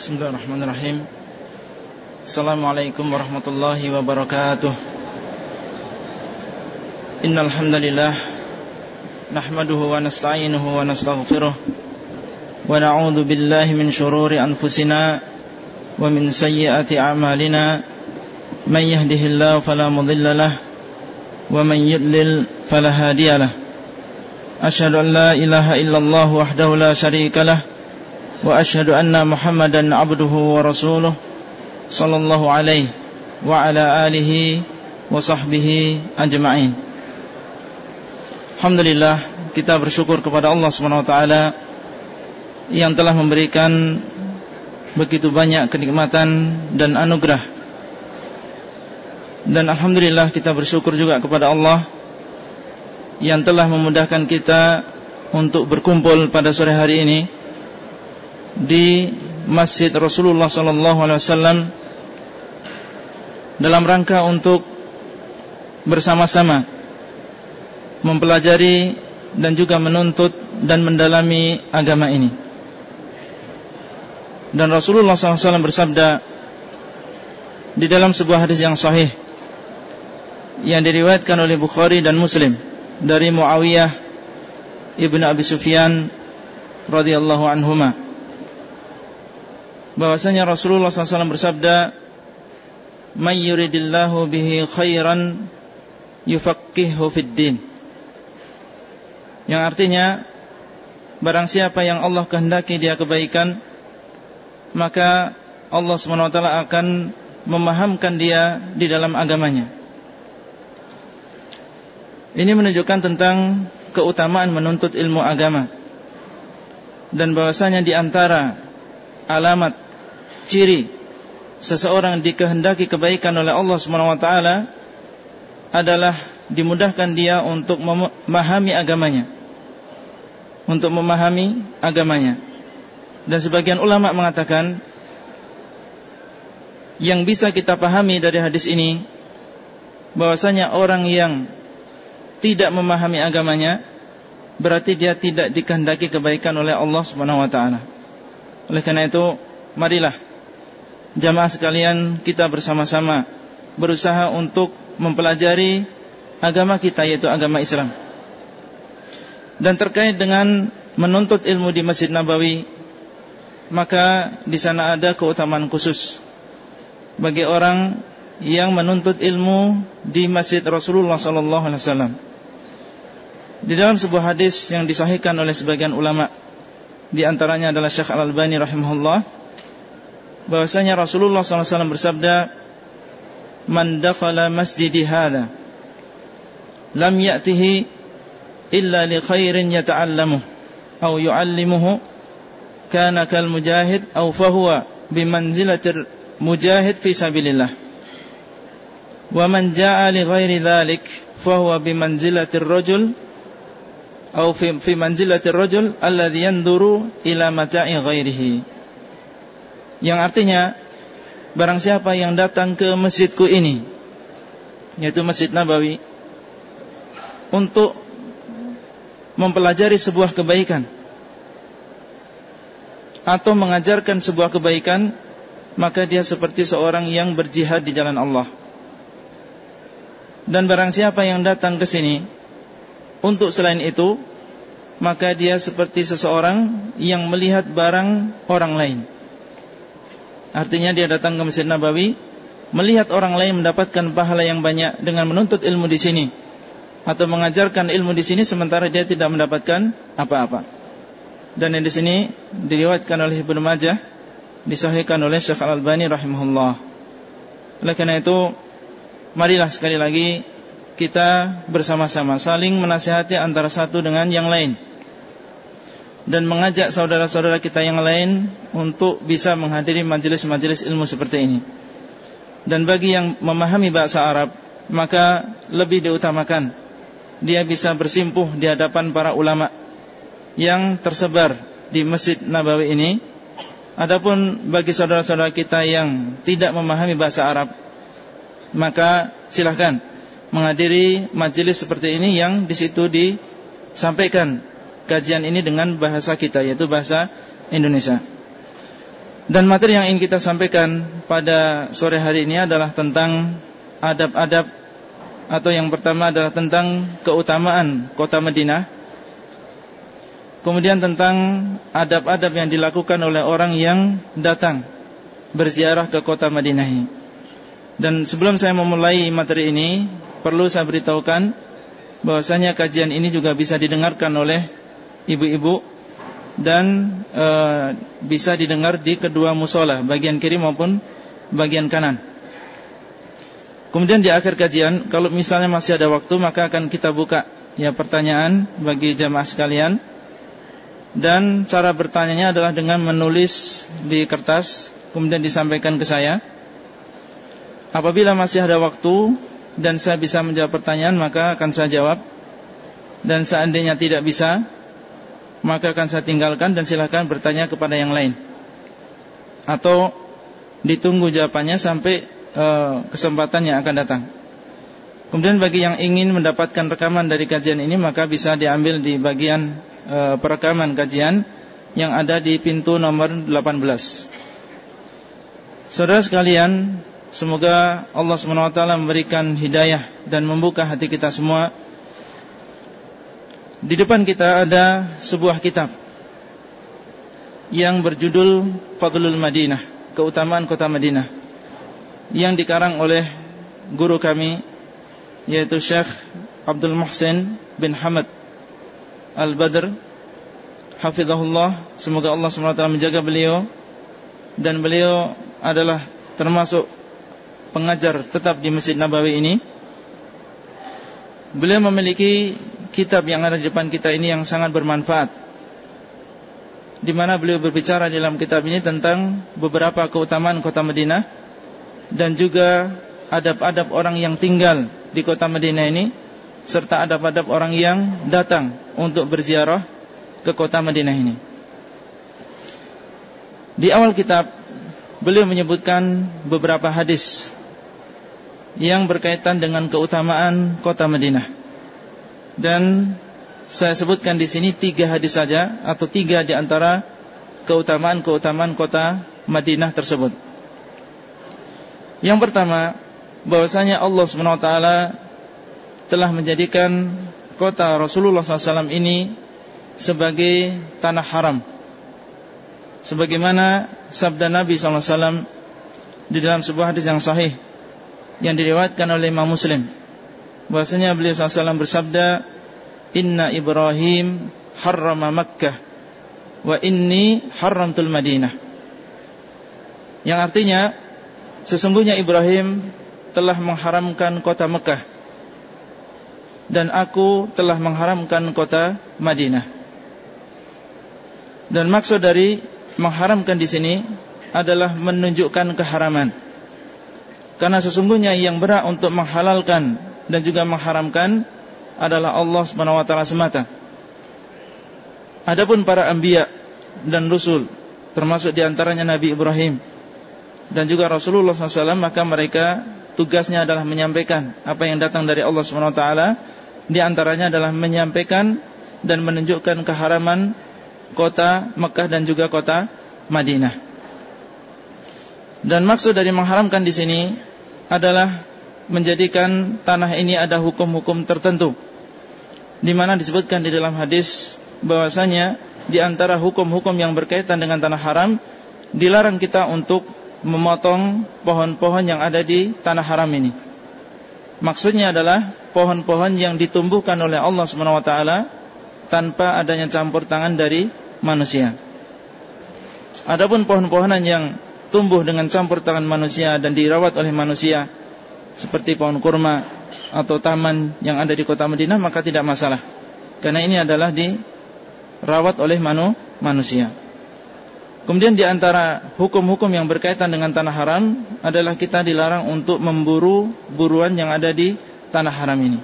Bismillahirrahmanirrahim. Assalamualaikum warahmatullahi wabarakatuh. Innal hamdalillah nahmaduhu wa nasta'inuhu wa nastaghfiruh. Wa na'udzu billahi min shururi anfusina wa min sayyiati a'malina. Man yahdihillahu fala mudilla lahu wa man yudlil fala hadiya lahu Ashhadu an la ilaha illallah wahdahu la syarika lahu وأشهد أن محمدا عبده ورسوله صلى الله عليه وعلى آله وصحبه أجمعين Alhamdulillah kita bersyukur kepada Allah SWT yang telah memberikan begitu banyak kenikmatan dan anugerah. Dan Alhamdulillah kita bersyukur juga kepada Allah yang telah memudahkan kita untuk berkumpul pada sore hari ini di Masjid Rasulullah SAW dalam rangka untuk bersama-sama mempelajari dan juga menuntut dan mendalami agama ini. Dan Rasulullah SAW bersabda di dalam sebuah hadis yang sahih yang diriwayatkan oleh Bukhari dan Muslim dari Muawiyah ibnu Abi Sufyan radhiyallahu anhuma bahwasanya Rasulullah SAW bersabda may yuridillahu bihi khairan yufaqihu fid yang artinya barang siapa yang Allah kehendaki dia kebaikan maka Allah SWT akan memahamkan dia di dalam agamanya. Ini menunjukkan tentang keutamaan menuntut ilmu agama. Dan bahwasanya di antara alamat ciri seseorang dikehendaki kebaikan oleh Allah SWT adalah dimudahkan dia untuk memahami agamanya. Untuk memahami agamanya. Dan sebagian ulama mengatakan yang bisa kita pahami dari hadis ini bahwasanya orang yang tidak memahami agamanya berarti dia tidak dikehendaki kebaikan oleh Allah taala. Oleh karena itu, marilah jamaah sekalian kita bersama-sama berusaha untuk mempelajari agama kita yaitu agama Islam. Dan terkait dengan menuntut ilmu di Masjid Nabawi, maka di sana ada keutamaan khusus bagi orang yang menuntut ilmu di Masjid Rasulullah sallallahu alaihi wasallam. Di dalam sebuah hadis yang disahihkan oleh sebagian ulama, di antaranya adalah Syekh Al-Albani rahimahullah bahwasanya Rasulullah SAW bersabda man dakhala masjidi hadha lam ya'tihi illa li khairin yata'allamuh aw yu'allimuhu kana kal mujahid aw fahuwa bimanzilatir mujahid fi sabilillah. Wa man ja'a li ghairi dhalik fahuwa bimanzilatir rajul aw fi, manzilatir rajul alladhi yanduru ila mata'i ghairihi yang artinya barang siapa yang datang ke masjidku ini yaitu Masjid Nabawi untuk mempelajari sebuah kebaikan atau mengajarkan sebuah kebaikan maka dia seperti seorang yang berjihad di jalan Allah. Dan barang siapa yang datang ke sini untuk selain itu maka dia seperti seseorang yang melihat barang orang lain Artinya dia datang ke Masjid Nabawi melihat orang lain mendapatkan pahala yang banyak dengan menuntut ilmu di sini atau mengajarkan ilmu di sini sementara dia tidak mendapatkan apa-apa. Dan yang di sini diriwayatkan oleh Ibnu Majah disahihkan oleh Syekh Al-Albani rahimahullah. Oleh karena itu marilah sekali lagi kita bersama-sama saling menasihati antara satu dengan yang lain dan mengajak saudara-saudara kita yang lain untuk bisa menghadiri majelis-majelis ilmu seperti ini. Dan bagi yang memahami bahasa Arab, maka lebih diutamakan dia bisa bersimpuh di hadapan para ulama yang tersebar di Masjid Nabawi ini. Adapun bagi saudara-saudara kita yang tidak memahami bahasa Arab, maka silahkan menghadiri majelis seperti ini yang di situ disampaikan kajian ini dengan bahasa kita yaitu bahasa Indonesia. Dan materi yang ingin kita sampaikan pada sore hari ini adalah tentang adab-adab atau yang pertama adalah tentang keutamaan kota Madinah. Kemudian tentang adab-adab yang dilakukan oleh orang yang datang berziarah ke kota Madinah. Dan sebelum saya memulai materi ini, perlu saya beritahukan bahwasanya kajian ini juga bisa didengarkan oleh ibu-ibu dan e, bisa didengar di kedua musola, bagian kiri maupun bagian kanan. Kemudian di akhir kajian Kalau misalnya masih ada waktu Maka akan kita buka ya pertanyaan Bagi jamaah sekalian. Dan cara bertanyanya adalah Dengan menulis di kertas Kemudian disampaikan ke saya. Apabila masih ada waktu Dan saya bisa menjawab pertanyaan Maka akan saya jawab. Dan seandainya tidak bisa Maka akan saya tinggalkan Dan silahkan bertanya kepada yang lain Atau Ditunggu jawabannya sampai Eh, kesempatan yang akan datang. Kemudian bagi yang ingin mendapatkan rekaman dari kajian ini maka bisa diambil di bagian e, perekaman kajian yang ada di pintu nomor 18. Saudara sekalian, semoga Allah SWT memberikan hidayah dan membuka hati kita semua. Di depan kita ada sebuah kitab yang berjudul Fadlul Madinah, keutamaan kota Madinah yang dikarang oleh guru kami yaitu Syekh Abdul Muhsin bin Hamad Al-Badr. Hafizahullah semoga Allah SWT menjaga beliau dan beliau adalah termasuk pengajar tetap di Masjid Nabawi ini. Beliau memiliki kitab yang ada di depan kita ini yang sangat bermanfaat di mana beliau berbicara dalam kitab ini tentang beberapa keutamaan kota Madinah dan juga adab-adab orang yang tinggal di kota Madinah ini serta adab-adab orang yang datang untuk berziarah ke kota Madinah ini. Di awal kitab beliau menyebutkan beberapa hadis yang berkaitan dengan keutamaan kota Madinah. Dan saya sebutkan di sini tiga hadis saja atau tiga di antara keutamaan-keutamaan kota Madinah tersebut. Yang pertama, bahwasanya Allah SWT telah menjadikan kota Rasulullah SAW ini sebagai tanah haram. Sebagaimana sabda Nabi SAW di dalam sebuah hadis yang sahih yang diriwayatkan oleh Imam Muslim. Bahwasanya beliau SAW bersabda, Inna Ibrahim harrama Makkah wa inni haramtul Madinah. Yang artinya Sesungguhnya Ibrahim telah mengharamkan kota Mekah dan aku telah mengharamkan kota Madinah. Dan maksud dari mengharamkan di sini adalah menunjukkan keharaman. Karena sesungguhnya yang berhak untuk menghalalkan dan juga mengharamkan adalah Allah Subhanahu wa taala semata. Adapun para anbiya dan rasul termasuk di antaranya Nabi Ibrahim dan juga Rasulullah SAW maka mereka tugasnya adalah menyampaikan apa yang datang dari Allah SWT di antaranya adalah menyampaikan dan menunjukkan keharaman kota Mekah dan juga kota Madinah. Dan maksud dari mengharamkan di sini adalah menjadikan tanah ini ada hukum-hukum tertentu di mana disebutkan di dalam hadis bahwasanya di antara hukum-hukum yang berkaitan dengan tanah haram dilarang kita untuk memotong pohon-pohon yang ada di tanah haram ini. Maksudnya adalah pohon-pohon yang ditumbuhkan oleh Allah SWT tanpa adanya campur tangan dari manusia. Adapun pohon-pohonan yang tumbuh dengan campur tangan manusia dan dirawat oleh manusia seperti pohon kurma atau taman yang ada di kota Madinah maka tidak masalah. Karena ini adalah dirawat oleh manu, manusia. Kemudian di antara hukum-hukum yang berkaitan dengan tanah haram adalah kita dilarang untuk memburu buruan yang ada di tanah haram ini.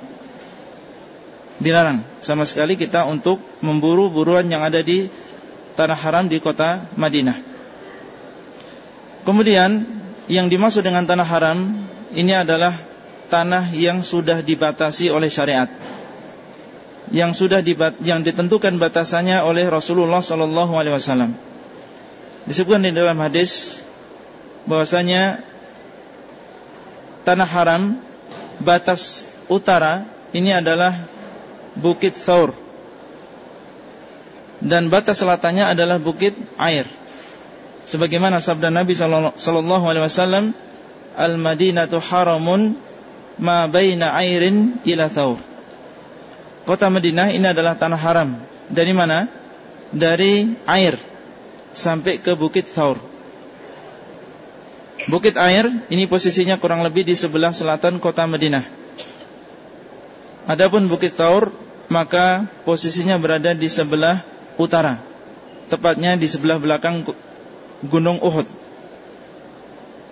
Dilarang sama sekali kita untuk memburu buruan yang ada di tanah haram di kota Madinah. Kemudian yang dimaksud dengan tanah haram ini adalah tanah yang sudah dibatasi oleh syariat. Yang sudah dibat yang ditentukan batasannya oleh Rasulullah sallallahu alaihi wasallam Disebutkan di dalam hadis bahwasanya tanah haram batas utara ini adalah Bukit Thawr dan batas selatannya adalah Bukit Air. Sebagaimana sabda Nabi sallallahu alaihi wasallam, "Al-Madinatu haramun ma baina airin ila Thawr." Kota Madinah ini adalah tanah haram. Dari mana? Dari air sampai ke Bukit Thawr. Bukit Air ini posisinya kurang lebih di sebelah selatan kota Madinah. Adapun Bukit Taur maka posisinya berada di sebelah utara, tepatnya di sebelah belakang Gunung Uhud.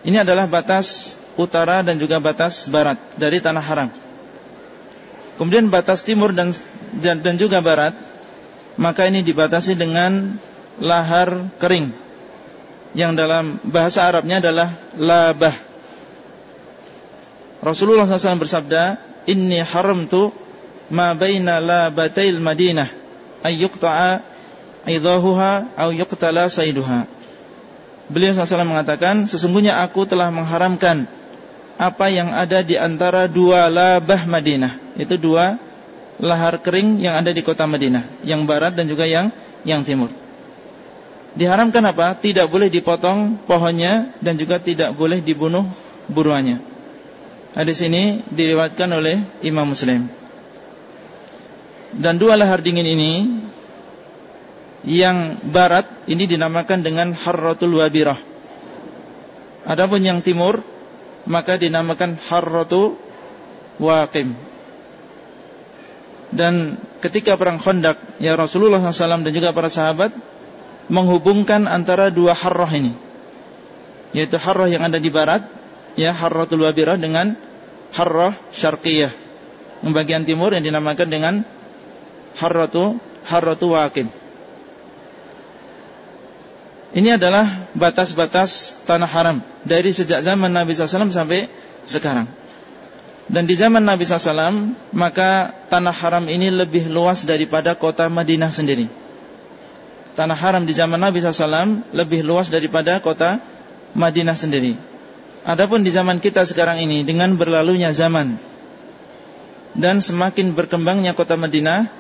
Ini adalah batas utara dan juga batas barat dari tanah haram. Kemudian batas timur dan dan juga barat, maka ini dibatasi dengan lahar kering yang dalam bahasa Arabnya adalah labah. Rasulullah SAW bersabda, Inni haramtu ma baina labatail Madinah ayyuqta'a idahuha au yuqtala saiduha. Beliau SAW mengatakan, sesungguhnya aku telah mengharamkan apa yang ada di antara dua labah Madinah. Itu dua lahar kering yang ada di kota Madinah, yang barat dan juga yang yang timur. Diharamkan apa? Tidak boleh dipotong pohonnya dan juga tidak boleh dibunuh buruannya. Hadis ini diriwayatkan oleh Imam Muslim. Dan dua lahar dingin ini yang barat ini dinamakan dengan Harratul Wabirah. Adapun yang timur maka dinamakan Harratu Waqim. Dan ketika perang Khandaq ya Rasulullah SAW dan juga para sahabat menghubungkan antara dua harrah ini yaitu harrah yang ada di barat ya harratul wabirah dengan harrah syarqiyah bagian timur yang dinamakan dengan harratu harratu waqim ini adalah batas-batas tanah haram dari sejak zaman Nabi SAW sampai sekarang. Dan di zaman Nabi SAW maka tanah haram ini lebih luas daripada kota Madinah sendiri tanah haram di zaman Nabi SAW lebih luas daripada kota Madinah sendiri. Adapun di zaman kita sekarang ini dengan berlalunya zaman dan semakin berkembangnya kota Madinah,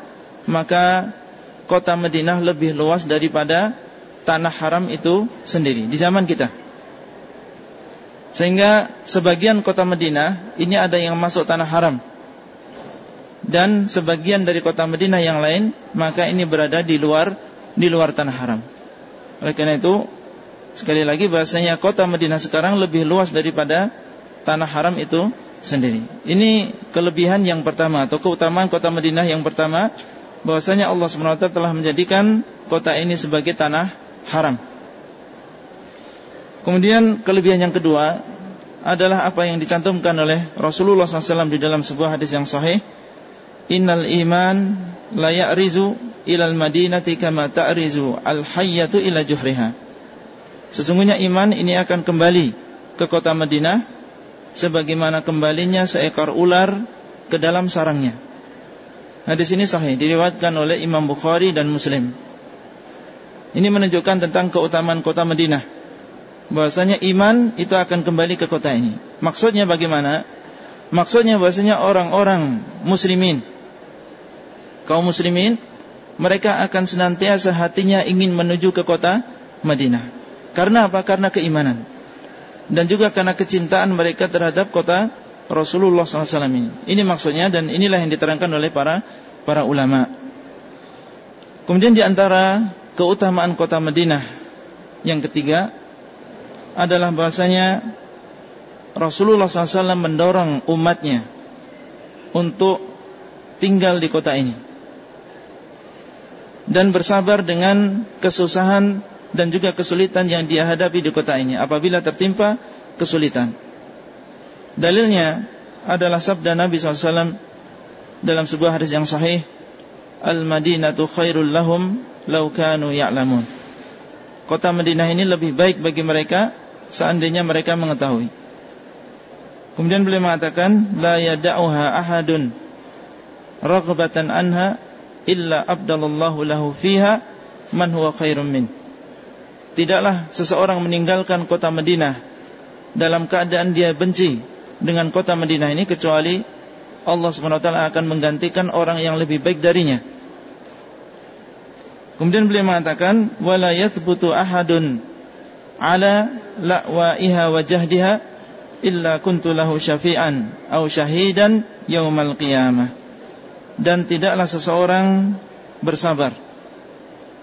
maka kota Madinah lebih luas daripada tanah haram itu sendiri di zaman kita. Sehingga sebagian kota Madinah ini ada yang masuk tanah haram dan sebagian dari kota Madinah yang lain maka ini berada di luar di luar tanah haram. Oleh karena itu, sekali lagi bahasanya kota Madinah sekarang lebih luas daripada tanah haram itu sendiri. Ini kelebihan yang pertama atau keutamaan kota Madinah yang pertama bahwasanya Allah SWT telah menjadikan kota ini sebagai tanah haram. Kemudian kelebihan yang kedua adalah apa yang dicantumkan oleh Rasulullah SAW di dalam sebuah hadis yang sahih. Innal iman la ya'rizu ilal madinati kama ta'rizu al-hayyatu ila juhriha. Sesungguhnya iman ini akan kembali ke kota Madinah sebagaimana kembalinya seekor ular ke dalam sarangnya. Hadis ini sahih diriwayatkan oleh Imam Bukhari dan Muslim. Ini menunjukkan tentang keutamaan kota Madinah. Bahwasanya iman itu akan kembali ke kota ini. Maksudnya bagaimana? Maksudnya bahwasanya orang-orang muslimin kaum muslimin mereka akan senantiasa hatinya ingin menuju ke kota Madinah. Karena apa? Karena keimanan. Dan juga karena kecintaan mereka terhadap kota Rasulullah SAW ini. Ini maksudnya dan inilah yang diterangkan oleh para para ulama. Kemudian di antara keutamaan kota Madinah. Yang ketiga adalah bahasanya Rasulullah SAW mendorong umatnya untuk tinggal di kota ini. Dan bersabar dengan kesusahan dan juga kesulitan yang dia hadapi di kota ini. Apabila tertimpa kesulitan. Dalilnya adalah sabda Nabi SAW dalam sebuah hadis yang sahih, Al-Madinatu khairul lahum law kanu ya'lamun. Kota Madinah ini lebih baik bagi mereka seandainya mereka mengetahui. Kemudian beliau mengatakan, la yada'uha ahadun raghbatan anha illa abdallallahu lahu fiha man huwa khairun min. tidaklah seseorang meninggalkan kota Madinah dalam keadaan dia benci dengan kota Madinah ini kecuali Allah SWT akan menggantikan orang yang lebih baik darinya. Kemudian beliau mengatakan wala yathbutu ahadun ala la'waiha wa jahdiha illa kuntu lahu syafi'an au syahidan yaumal qiyamah. Dan tidaklah seseorang bersabar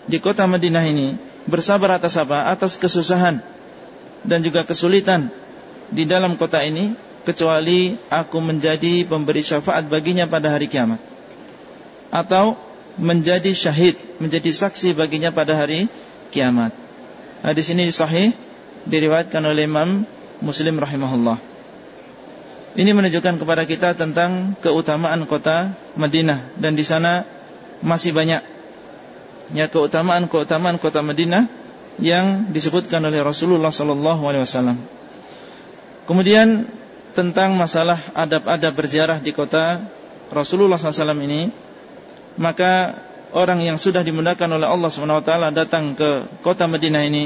di kota Madinah ini bersabar atas apa? Atas kesusahan dan juga kesulitan di dalam kota ini kecuali aku menjadi pemberi syafaat baginya pada hari kiamat atau menjadi syahid, menjadi saksi baginya pada hari kiamat. Hadis ini sahih diriwayatkan oleh Imam Muslim rahimahullah. Ini menunjukkan kepada kita tentang keutamaan kota Madinah dan di sana masih banyak ya keutamaan-keutamaan kota Madinah yang disebutkan oleh Rasulullah sallallahu alaihi wasallam. Kemudian tentang masalah adab-adab berziarah di kota Rasulullah SAW ini Maka orang yang sudah dimudahkan oleh Allah SWT datang ke kota Madinah ini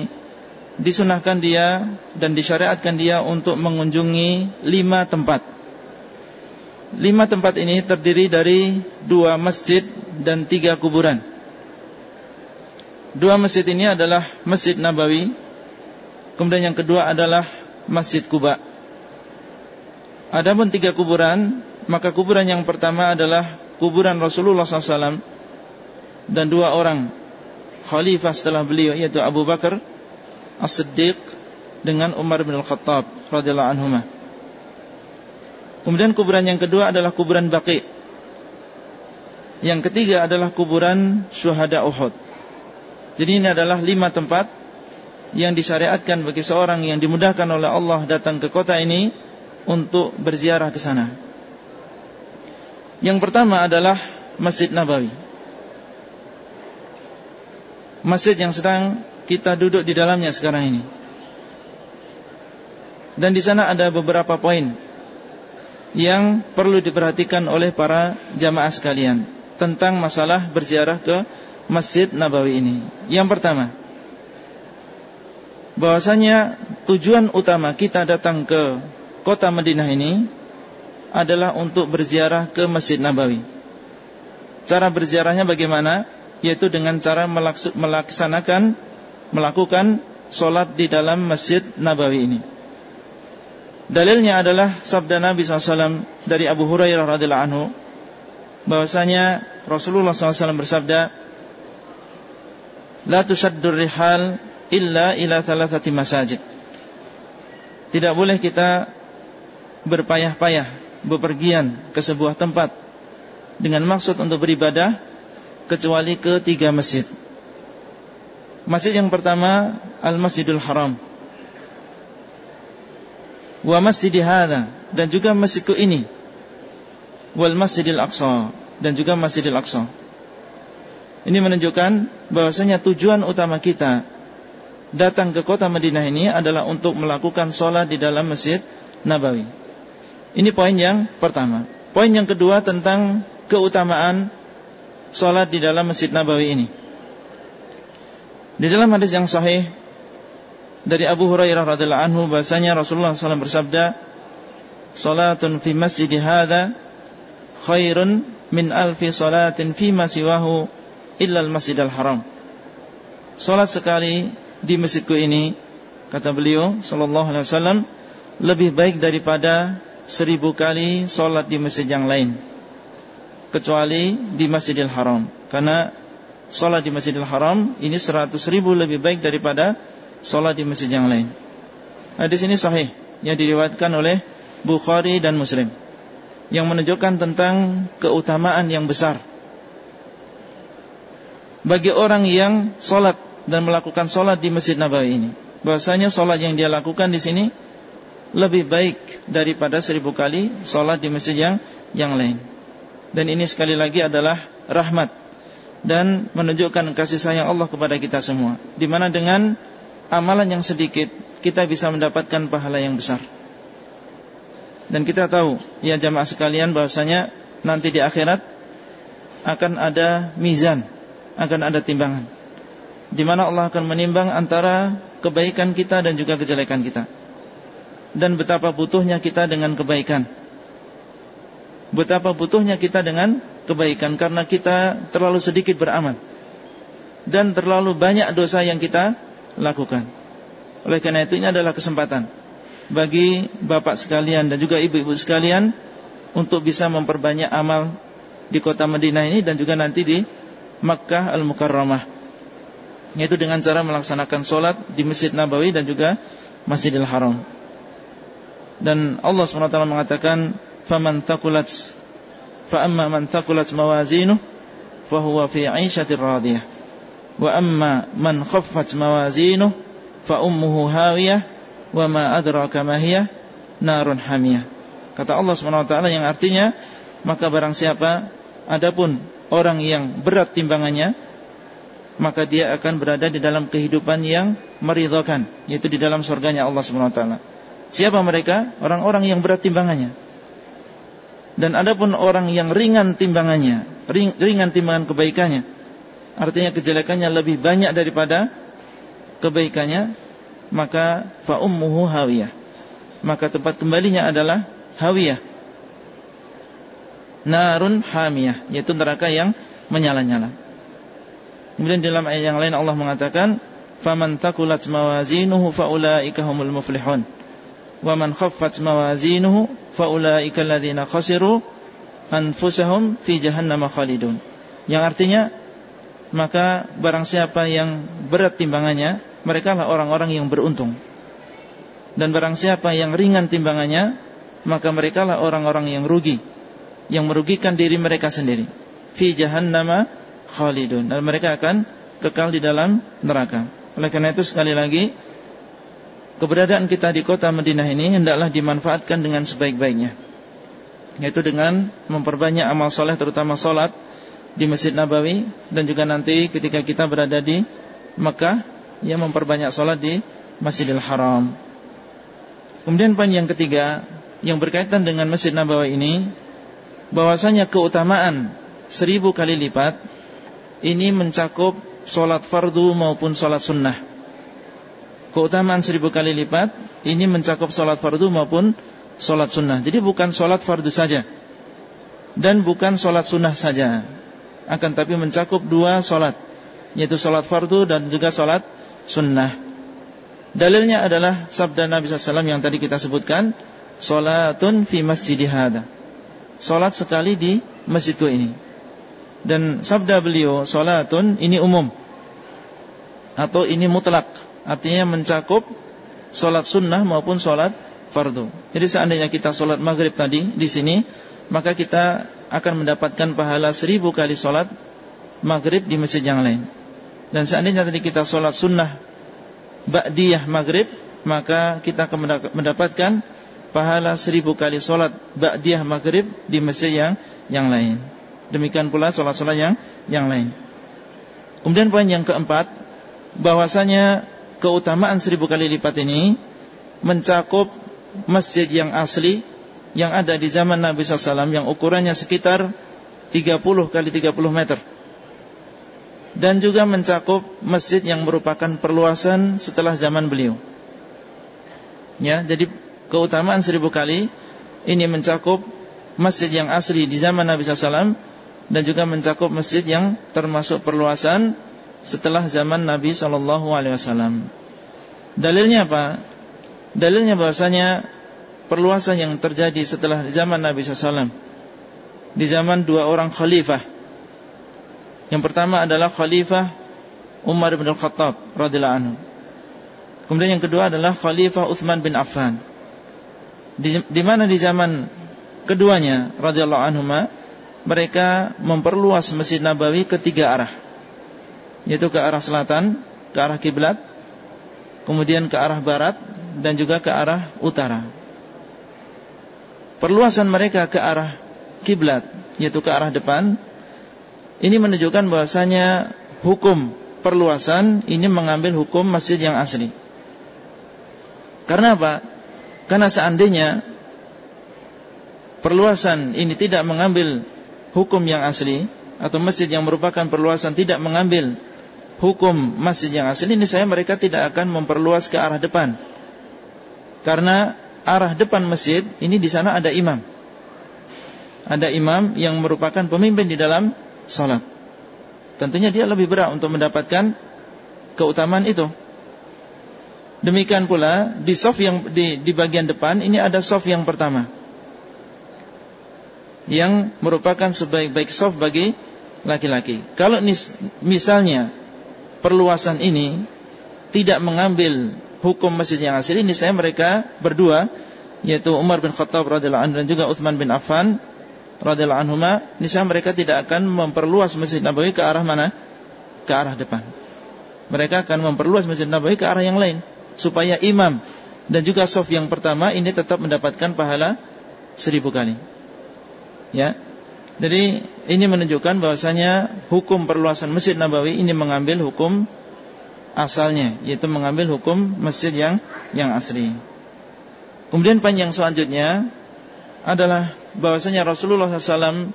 Disunahkan dia dan disyariatkan dia untuk mengunjungi lima tempat. Lima tempat ini terdiri dari dua masjid dan tiga kuburan. Dua masjid ini adalah Masjid Nabawi Kemudian yang kedua adalah Masjid Kuba. Adapun tiga kuburan, maka kuburan yang pertama adalah kuburan Rasulullah SAW dan dua orang khalifah setelah beliau yaitu Abu Bakar As-Siddiq dengan Umar bin Al-Khattab radhiyallahu anhuma. Kemudian kuburan yang kedua adalah kuburan Baqi. Yang ketiga adalah kuburan syuhada Uhud. Jadi ini adalah lima tempat yang disyariatkan bagi seorang yang dimudahkan oleh Allah datang ke kota ini untuk berziarah ke sana. Yang pertama adalah Masjid Nabawi. Masjid yang sedang kita duduk di dalamnya sekarang ini. Dan di sana ada beberapa poin yang perlu diperhatikan oleh para jamaah sekalian tentang masalah berziarah ke Masjid Nabawi ini. Yang pertama, bahwasanya tujuan utama kita datang ke kota Madinah ini adalah untuk berziarah ke Masjid Nabawi. Cara berziarahnya bagaimana? Yaitu dengan cara melaksanakan melakukan solat di dalam Masjid Nabawi ini. Dalilnya adalah sabda Nabi SAW dari Abu Hurairah radhiallahu anhu bahwasanya Rasulullah SAW bersabda, "La tushaddur rihal illa ila thalathati masajid." Tidak boleh kita berpayah-payah bepergian ke sebuah tempat dengan maksud untuk beribadah kecuali ke tiga masjid. Masjid yang pertama Al-Masjidul Haram. Wa masjid hadha dan juga masjidku ini. Wal Masjidil Aqsa dan juga Masjidil Aqsa. Ini menunjukkan bahwasanya tujuan utama kita datang ke kota Madinah ini adalah untuk melakukan sholat di dalam Masjid Nabawi. Ini poin yang pertama. Poin yang kedua tentang keutamaan Salat di dalam Masjid Nabawi ini. Di dalam hadis yang sahih dari Abu Hurairah radhiallahu anhu bahasanya Rasulullah SAW bersabda, "Salatun fi masjid hadza khairun min alfi salatin fi ma siwahu illa al-Masjidil Haram." Salat sekali di masjidku ini kata beliau sallallahu alaihi wasallam lebih baik daripada seribu kali solat di masjid yang lain kecuali di Masjidil Haram karena solat di Masjidil Haram ini seratus ribu lebih baik daripada solat di masjid yang lain. Hadis ini sahih yang diriwayatkan oleh Bukhari dan Muslim yang menunjukkan tentang keutamaan yang besar bagi orang yang solat dan melakukan solat di Masjid Nabawi ini. Bahasanya solat yang dia lakukan di sini lebih baik daripada seribu kali sholat di masjid yang yang lain. Dan ini sekali lagi adalah rahmat dan menunjukkan kasih sayang Allah kepada kita semua. Di mana dengan amalan yang sedikit kita bisa mendapatkan pahala yang besar. Dan kita tahu ya jamaah sekalian bahwasanya nanti di akhirat akan ada mizan, akan ada timbangan. di mana Allah akan menimbang antara kebaikan kita dan juga kejelekan kita. Dan betapa butuhnya kita dengan kebaikan. Betapa butuhnya kita dengan kebaikan karena kita terlalu sedikit beramal dan terlalu banyak dosa yang kita lakukan. Oleh karena itu ini adalah kesempatan bagi bapak sekalian dan juga ibu-ibu sekalian untuk bisa memperbanyak amal di kota Madinah ini dan juga nanti di Makkah Al-Mukarramah. Yaitu dengan cara melaksanakan solat di Masjid Nabawi dan juga Masjidil Haram. Dan Allah SWT mengatakan, "Faman taqulat fa amma man taqulat mawazinuh fa huwa fi 'ishatir radiyah." Wa amma man khaffat mawazinuh fa ummuhu hawiyah wa ma adraka ma hiya narun hamiyah. Kata Allah taala yang artinya maka barang siapa adapun orang yang berat timbangannya maka dia akan berada di dalam kehidupan yang meridhakan yaitu di dalam surganya Allah taala. Siapa mereka? Orang-orang yang berat timbangannya. Dan adapun orang yang ringan timbangannya, ringan timbangan kebaikannya, artinya kejelekannya lebih banyak daripada kebaikannya, maka fa ummuhu hawiyah. Maka tempat kembalinya adalah hawiyah. Narun hamiyah, yaitu neraka yang menyala-nyala. Kemudian dalam ayat yang lain Allah mengatakan, "Faman taqulat mawazinuhu faulaika humul muflihun." Wa man khaffat mawazinuhu faulaika alladziina khasiru anfusahum fi khalidun. Yang artinya maka barang siapa yang berat timbangannya mereka lah orang-orang yang beruntung. Dan barang siapa yang ringan timbangannya, maka mereka lah orang-orang yang rugi, yang merugikan diri mereka sendiri. Fi jahannama khalidun. Dan mereka akan kekal di dalam neraka. Oleh karena itu sekali lagi, keberadaan kita di kota Madinah ini hendaklah dimanfaatkan dengan sebaik-baiknya. Yaitu dengan memperbanyak amal soleh terutama solat di Masjid Nabawi dan juga nanti ketika kita berada di Mekah yang memperbanyak sholat di Masjidil Haram. Kemudian poin yang ketiga yang berkaitan dengan Masjid Nabawi ini bahwasanya keutamaan seribu kali lipat ini mencakup sholat fardu maupun sholat sunnah. Keutamaan seribu kali lipat ini mencakup sholat fardu maupun sholat sunnah. Jadi bukan sholat fardu saja dan bukan sholat sunnah saja, akan tapi mencakup dua sholat, yaitu sholat fardu dan juga sholat sunnah. Dalilnya adalah sabda Nabi SAW yang tadi kita sebutkan, Salatun fi masjid hada. Salat sekali di masjidku ini. Dan sabda beliau, Salatun ini umum. Atau ini mutlak. Artinya mencakup Salat sunnah maupun salat fardu. Jadi seandainya kita salat maghrib tadi di sini, maka kita akan mendapatkan pahala seribu kali salat maghrib di masjid yang lain. Dan seandainya tadi kita sholat sunnah Ba'diyah maghrib Maka kita akan mendapatkan Pahala seribu kali sholat Ba'diyah maghrib di masjid yang yang lain Demikian pula sholat-sholat yang yang lain Kemudian poin yang keempat bahwasanya keutamaan seribu kali lipat ini Mencakup masjid yang asli Yang ada di zaman Nabi SAW Yang ukurannya sekitar 30 kali 30 meter dan juga mencakup masjid yang merupakan perluasan setelah zaman beliau. Ya, jadi keutamaan seribu kali ini mencakup masjid yang asli di zaman Nabi SAW dan juga mencakup masjid yang termasuk perluasan setelah zaman Nabi SAW. Dalilnya apa? Dalilnya bahwasanya perluasan yang terjadi setelah zaman Nabi SAW di zaman dua orang khalifah yang pertama adalah Khalifah Umar bin Al-Khattab radhiyallahu anhu. Kemudian yang kedua adalah Khalifah Uthman bin Affan. Di, di mana di zaman keduanya radhiyallahu anhu mereka memperluas Masjid Nabawi ke tiga arah. Yaitu ke arah selatan, ke arah kiblat, kemudian ke arah barat dan juga ke arah utara. Perluasan mereka ke arah kiblat yaitu ke arah depan ini menunjukkan bahwasanya hukum perluasan ini mengambil hukum masjid yang asli. Karena apa? Karena seandainya perluasan ini tidak mengambil hukum yang asli atau masjid yang merupakan perluasan tidak mengambil hukum masjid yang asli ini saya mereka tidak akan memperluas ke arah depan. Karena arah depan masjid ini di sana ada imam. Ada imam yang merupakan pemimpin di dalam salat. Tentunya dia lebih berat untuk mendapatkan keutamaan itu. Demikian pula di soft yang di, di bagian depan ini ada soft yang pertama yang merupakan sebaik-baik soft bagi laki-laki. Kalau misalnya perluasan ini tidak mengambil hukum masjid yang asli ini saya mereka berdua yaitu Umar bin Khattab radhiyallahu anhu dan juga Uthman bin Affan radhiyallahu anhuma ini saya mereka tidak akan memperluas Masjid Nabawi ke arah mana? Ke arah depan. Mereka akan memperluas Masjid Nabawi ke arah yang lain supaya imam dan juga soft yang pertama ini tetap mendapatkan pahala seribu kali. Ya. Jadi ini menunjukkan bahwasanya hukum perluasan Masjid Nabawi ini mengambil hukum asalnya, yaitu mengambil hukum masjid yang yang asli. Kemudian panjang selanjutnya adalah bahwasanya Rasulullah SAW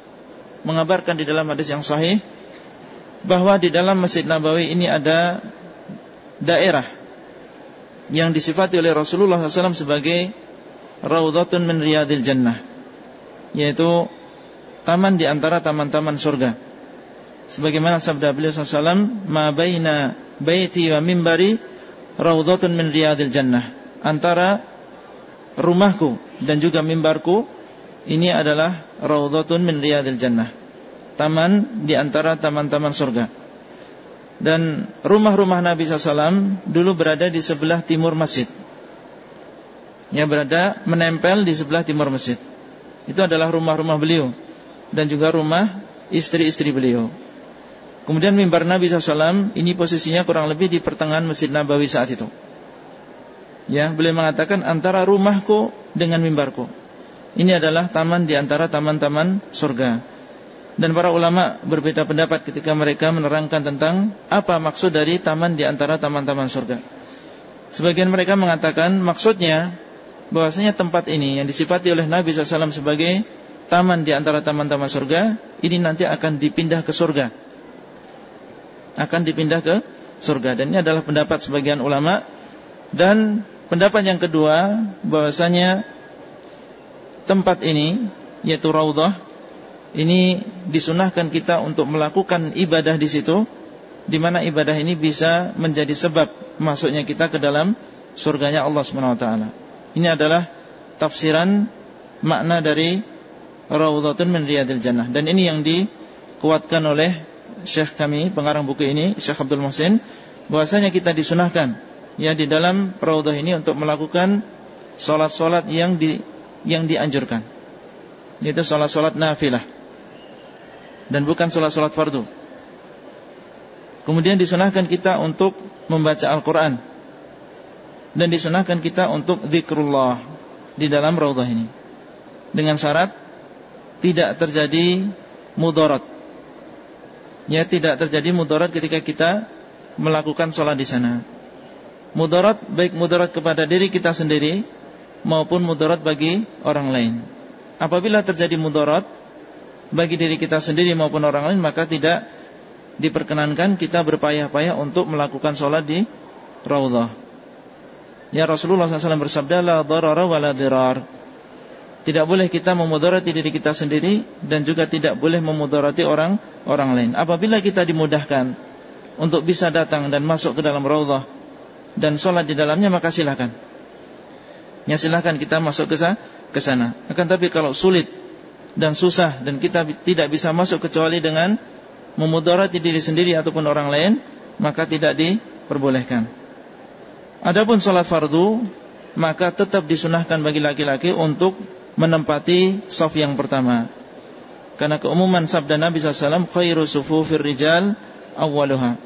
mengabarkan di dalam hadis yang sahih bahwa di dalam Masjid Nabawi ini ada daerah yang disifati oleh Rasulullah SAW sebagai Raudhatun min Riyadil Jannah yaitu taman di antara taman-taman surga. Sebagaimana sabda beliau sallallahu "Ma baina baiti wa mimbari raudhatun min riyadil jannah." Antara rumahku dan juga mimbarku ini adalah raudhatun min riyadil jannah. Taman di antara taman-taman surga. Dan rumah-rumah Nabi SAW dulu berada di sebelah timur masjid. Ya berada menempel di sebelah timur masjid. Itu adalah rumah-rumah beliau dan juga rumah istri-istri beliau. Kemudian mimbar Nabi SAW ini posisinya kurang lebih di pertengahan Masjid Nabawi saat itu. Ya, beliau mengatakan antara rumahku dengan mimbarku. Ini adalah taman di antara taman-taman surga. Dan para ulama berbeda pendapat ketika mereka menerangkan tentang apa maksud dari taman di antara taman-taman surga. Sebagian mereka mengatakan maksudnya bahwasanya tempat ini yang disifati oleh Nabi SAW sebagai taman di antara taman-taman surga ini nanti akan dipindah ke surga. Akan dipindah ke surga dan ini adalah pendapat sebagian ulama dan pendapat yang kedua bahwasanya tempat ini yaitu raudhah ini disunahkan kita untuk melakukan ibadah di situ di mana ibadah ini bisa menjadi sebab masuknya kita ke dalam surganya Allah Subhanahu wa taala. Ini adalah tafsiran makna dari Raudhatun min Riyadil Jannah. Dan ini yang dikuatkan oleh Syekh kami pengarang buku ini Syekh Abdul Muhsin bahwasanya kita disunahkan ya di dalam raudhah ini untuk melakukan salat-salat yang di yang dianjurkan. Yaitu salat-salat nafilah. Dan bukan salat-salat fardu. Kemudian disunahkan kita untuk membaca Al-Qur'an. Dan disunahkan kita untuk zikrullah di dalam raudhah ini. Dengan syarat tidak terjadi mudarat. Ya, tidak terjadi mudarat ketika kita melakukan sholat di sana. Mudarat baik mudarat kepada diri kita sendiri maupun mudarat bagi orang lain. Apabila terjadi mudarat bagi diri kita sendiri maupun orang lain maka tidak diperkenankan kita berpayah-payah untuk melakukan sholat di raudhah. Ya Rasulullah SAW bersabda la darara wa la dirar. Tidak boleh kita memudarati diri kita sendiri dan juga tidak boleh memudarati orang orang lain. Apabila kita dimudahkan untuk bisa datang dan masuk ke dalam raudhah dan sholat di dalamnya maka silakan. Ya silakan kita masuk ke sana. Akan tapi kalau sulit dan susah dan kita tidak bisa masuk kecuali dengan memudarati diri sendiri ataupun orang lain, maka tidak diperbolehkan. Adapun sholat fardu maka tetap disunahkan bagi laki-laki untuk menempati saf yang pertama. Karena keumuman sabda Nabi SAW, khairu sufufir rijal awwaluha.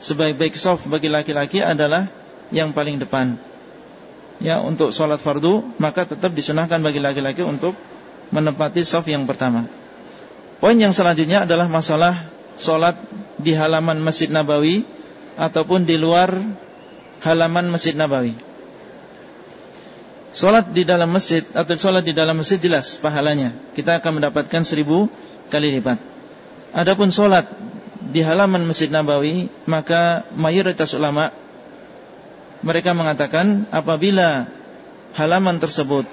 Sebaik-baik saf bagi laki-laki adalah yang paling depan. Ya, untuk sholat fardu, maka tetap disunahkan bagi laki-laki untuk menempati saf yang pertama. Poin yang selanjutnya adalah masalah sholat di halaman Masjid Nabawi ataupun di luar halaman Masjid Nabawi. Solat di dalam masjid atau solat di dalam masjid jelas pahalanya. Kita akan mendapatkan seribu kali lipat. Adapun solat di halaman Masjid Nabawi, maka mayoritas ulama mereka mengatakan apabila halaman tersebut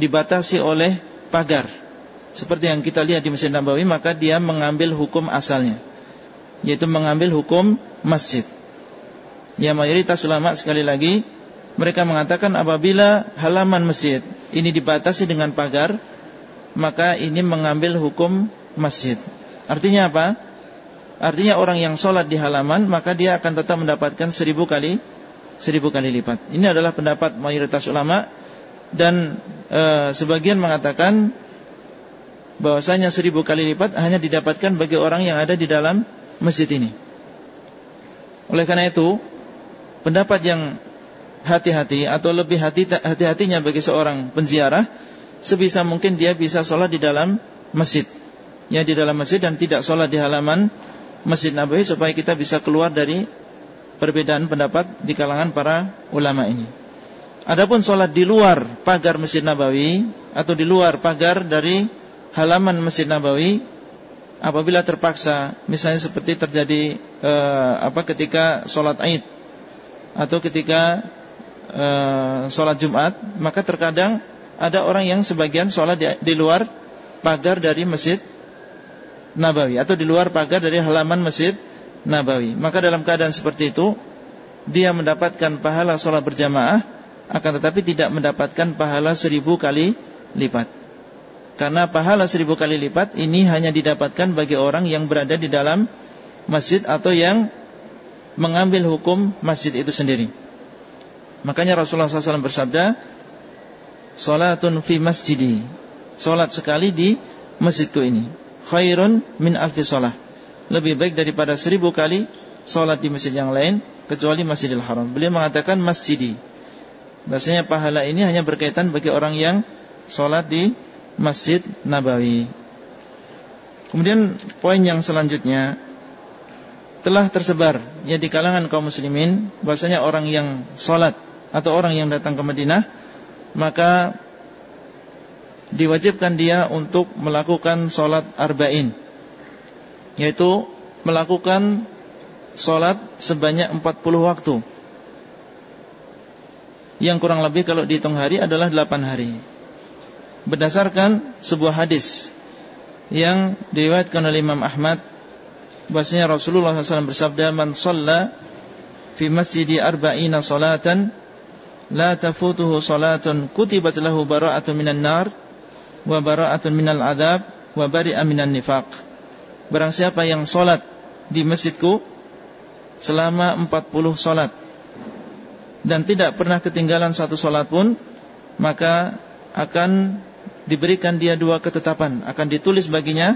dibatasi oleh pagar seperti yang kita lihat di Masjid Nabawi, maka dia mengambil hukum asalnya, yaitu mengambil hukum masjid. Ya mayoritas ulama sekali lagi mereka mengatakan apabila halaman masjid ini dibatasi dengan pagar, maka ini mengambil hukum masjid. Artinya apa? Artinya orang yang sholat di halaman maka dia akan tetap mendapatkan seribu kali seribu kali lipat. Ini adalah pendapat mayoritas ulama dan e, sebagian mengatakan bahwasanya seribu kali lipat hanya didapatkan bagi orang yang ada di dalam masjid ini. Oleh karena itu, pendapat yang hati-hati atau lebih hati-hatinya bagi seorang penziarah sebisa mungkin dia bisa sholat di dalam masjid ya di dalam masjid dan tidak sholat di halaman Masjid Nabawi supaya kita bisa keluar dari perbedaan pendapat di kalangan para ulama ini. Adapun sholat di luar pagar Masjid Nabawi atau di luar pagar dari halaman Masjid Nabawi apabila terpaksa misalnya seperti terjadi eh, apa ketika sholat Aid atau ketika eh, sholat Jumat maka terkadang ada orang yang sebagian sholat di, di luar pagar dari Masjid Nabawi atau di luar pagar dari halaman Masjid Nabawi. Maka dalam keadaan seperti itu dia mendapatkan pahala sholat berjamaah akan tetapi tidak mendapatkan pahala seribu kali lipat. Karena pahala seribu kali lipat ini hanya didapatkan bagi orang yang berada di dalam masjid atau yang mengambil hukum masjid itu sendiri. Makanya Rasulullah SAW bersabda, Salatun fi masjidi. Salat sekali di masjidku ini khairun min alfi salah. Lebih baik daripada seribu kali Salat di masjid yang lain Kecuali masjidil haram Beliau mengatakan masjidi Bahasanya pahala ini hanya berkaitan bagi orang yang Salat di masjid Nabawi Kemudian poin yang selanjutnya Telah tersebar Ya di kalangan kaum muslimin Bahasanya orang yang salat Atau orang yang datang ke Madinah Maka diwajibkan dia untuk melakukan sholat arba'in Yaitu melakukan sholat sebanyak 40 waktu. Yang kurang lebih kalau dihitung hari adalah 8 hari. Berdasarkan sebuah hadis Yang diriwayatkan oleh Imam Ahmad Bahasanya Rasulullah SAW bersabda Man sholla fi masjidi arba'ina salatan La tafutuhu salatun kutibat lahu bara'atun minan nar wa bara'atun minal adab wa bari'a minan nifaq. Barang siapa yang solat di masjidku selama 40 solat dan tidak pernah ketinggalan satu solat pun, maka akan diberikan dia dua ketetapan, akan ditulis baginya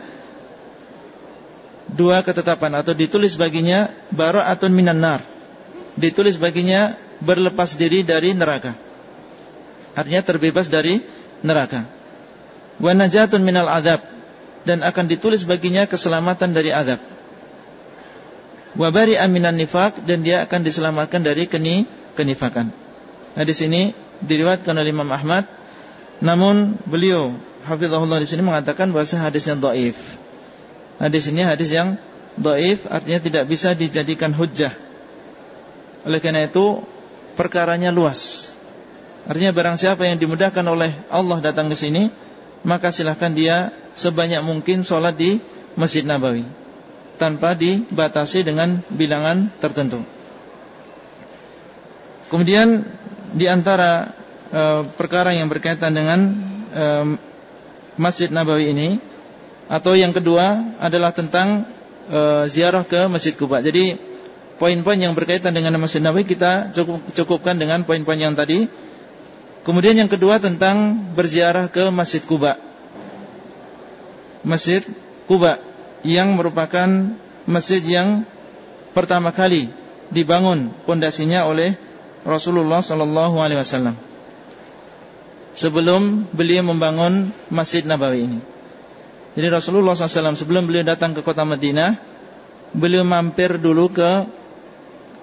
dua ketetapan atau ditulis baginya bara'atun minan nar. Ditulis baginya berlepas diri dari neraka. Artinya terbebas dari neraka wa najatun minal adab dan akan ditulis baginya keselamatan dari adab. Wa bari'a minan nifaq dan dia akan diselamatkan dari keni kenifakan. Di sini diriwayatkan oleh Imam Ahmad namun beliau hafizahullah di sini mengatakan bahwa hadisnya dhaif. Hadis ini hadis yang dhaif artinya tidak bisa dijadikan hujjah. Oleh karena itu perkaranya luas. Artinya barang siapa yang dimudahkan oleh Allah datang ke sini maka silahkan dia sebanyak mungkin sholat di Masjid Nabawi tanpa dibatasi dengan bilangan tertentu. Kemudian di antara e, perkara yang berkaitan dengan e, Masjid Nabawi ini atau yang kedua adalah tentang e, ziarah ke Masjid Kuba. Jadi poin-poin yang berkaitan dengan Masjid Nabawi kita cukup, cukupkan dengan poin-poin yang tadi Kemudian yang kedua tentang berziarah ke Masjid Kuba. Masjid Kuba yang merupakan masjid yang pertama kali dibangun pondasinya oleh Rasulullah sallallahu alaihi wasallam. Sebelum beliau membangun Masjid Nabawi ini. Jadi Rasulullah SAW sebelum beliau datang ke kota Madinah Beliau mampir dulu ke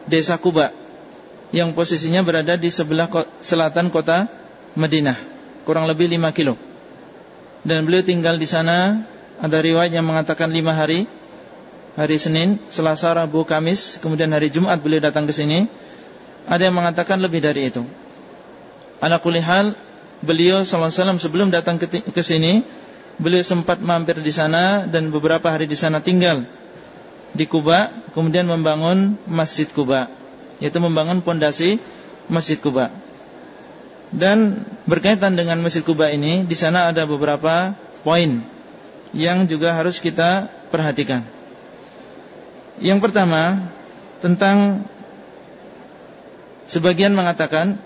Desa Kuba yang posisinya berada di sebelah selatan kota Madinah, kurang lebih 5 kilo. Dan beliau tinggal di sana, ada riwayat yang mengatakan 5 hari, hari Senin, Selasa, Rabu, Kamis, kemudian hari Jumat beliau datang ke sini. Ada yang mengatakan lebih dari itu. Ala kulihal, beliau SAW sebelum datang ke sini, beliau sempat mampir di sana dan beberapa hari di sana tinggal di Kuba, kemudian membangun Masjid Kuba, yaitu membangun pondasi Masjid Kuba. Dan berkaitan dengan Masjid Kuba ini, di sana ada beberapa poin yang juga harus kita perhatikan. Yang pertama tentang sebagian mengatakan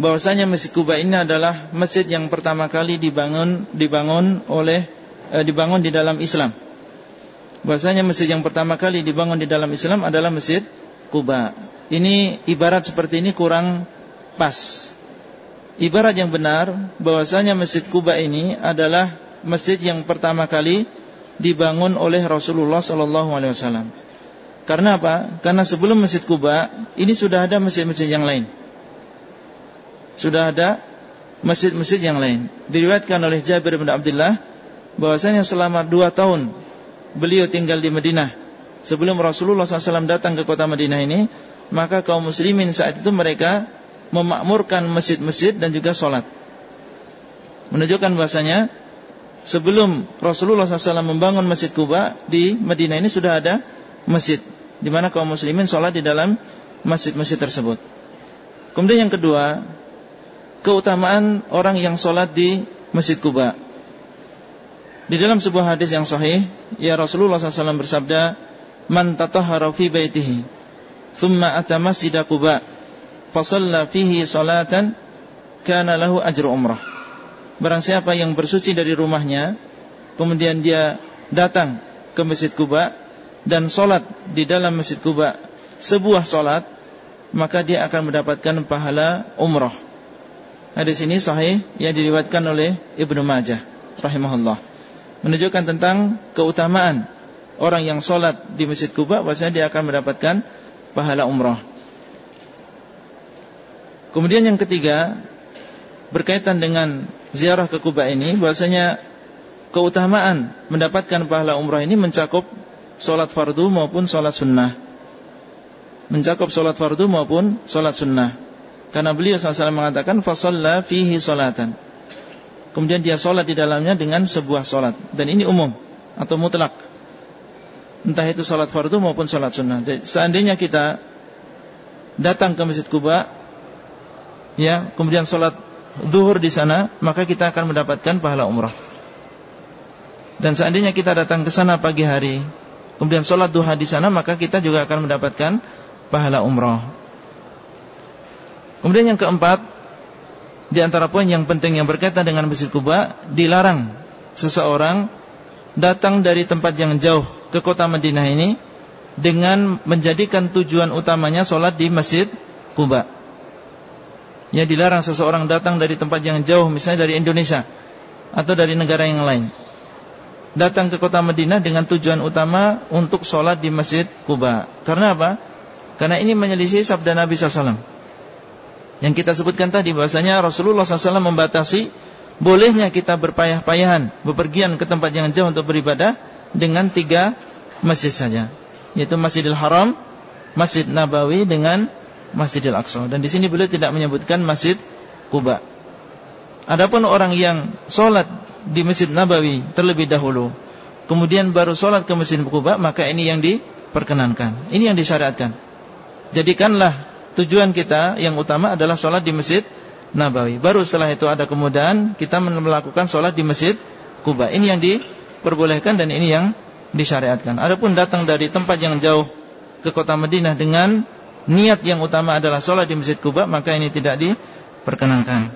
bahwasanya Masjid Kuba ini adalah masjid yang pertama kali dibangun dibangun oleh eh, dibangun di dalam Islam. Bahwasanya masjid yang pertama kali dibangun di dalam Islam adalah Masjid Kuba. Ini ibarat seperti ini kurang pas. Ibarat yang benar bahwasanya Masjid Kuba ini adalah masjid yang pertama kali dibangun oleh Rasulullah sallallahu alaihi wasallam. Karena apa? Karena sebelum Masjid Kuba ini sudah ada masjid-masjid yang lain. Sudah ada masjid-masjid yang lain. Diriwayatkan oleh Jabir bin Abdullah bahwasanya selama dua tahun beliau tinggal di Madinah sebelum Rasulullah SAW datang ke kota Madinah ini, maka kaum muslimin saat itu mereka memakmurkan masjid-masjid dan juga sholat. Menunjukkan bahasanya sebelum Rasulullah SAW membangun Masjid Kuba di Madinah ini sudah ada masjid di mana kaum muslimin sholat di dalam masjid-masjid tersebut. Kemudian yang kedua, keutamaan orang yang sholat di Masjid Kuba. Di dalam sebuah hadis yang sahih, ya Rasulullah SAW bersabda, "Man tatahhara fi baitihi, thumma ata Masjid Kuba, fasalla fihi salatan, kana lahu ajru umrah." Barang siapa yang bersuci dari rumahnya Kemudian dia datang ke Masjid Kuba Dan solat di dalam Masjid Kuba Sebuah solat Maka dia akan mendapatkan pahala umrah Hadis ini sahih Yang diriwatkan oleh Ibnu Majah Rahimahullah Menunjukkan tentang keutamaan Orang yang solat di Masjid Kuba Bahasanya dia akan mendapatkan pahala umrah Kemudian yang ketiga Berkaitan dengan ziarah ke Kuba ini bahwasanya keutamaan mendapatkan pahala umrah ini mencakup solat fardu maupun solat sunnah. Mencakup solat fardu maupun solat sunnah. Karena beliau SAW mengatakan fasalla fihi solatan. Kemudian dia solat di dalamnya dengan sebuah solat dan ini umum atau mutlak. Entah itu solat fardu maupun solat sunnah. Jadi, seandainya kita datang ke Masjid Kuba, ya, kemudian solat zuhur di sana, maka kita akan mendapatkan pahala umrah. Dan seandainya kita datang ke sana pagi hari, kemudian sholat duha di sana, maka kita juga akan mendapatkan pahala umrah. Kemudian yang keempat, di antara poin yang penting yang berkaitan dengan Masjid Kuba, dilarang seseorang datang dari tempat yang jauh ke kota Madinah ini dengan menjadikan tujuan utamanya sholat di Masjid Kuba. Ya dilarang seseorang datang dari tempat yang jauh Misalnya dari Indonesia Atau dari negara yang lain Datang ke kota Madinah dengan tujuan utama Untuk sholat di Masjid Kuba Karena apa? Karena ini menyelisih sabda Nabi SAW Yang kita sebutkan tadi bahasanya Rasulullah SAW membatasi Bolehnya kita berpayah-payahan Bepergian ke tempat yang jauh untuk beribadah Dengan tiga masjid saja Yaitu Masjidil Haram Masjid Nabawi dengan Masjidil Aqsa dan di sini beliau tidak menyebutkan Masjid Kuba. Adapun orang yang sholat di Masjid Nabawi terlebih dahulu, kemudian baru sholat ke Masjid Kuba, maka ini yang diperkenankan. Ini yang disyariatkan. Jadikanlah tujuan kita yang utama adalah sholat di Masjid Nabawi. Baru setelah itu ada kemudahan kita melakukan sholat di Masjid Kuba. Ini yang diperbolehkan dan ini yang disyariatkan. Adapun datang dari tempat yang jauh ke kota Madinah dengan niat yang utama adalah sholat di Masjid Kuba maka ini tidak diperkenankan.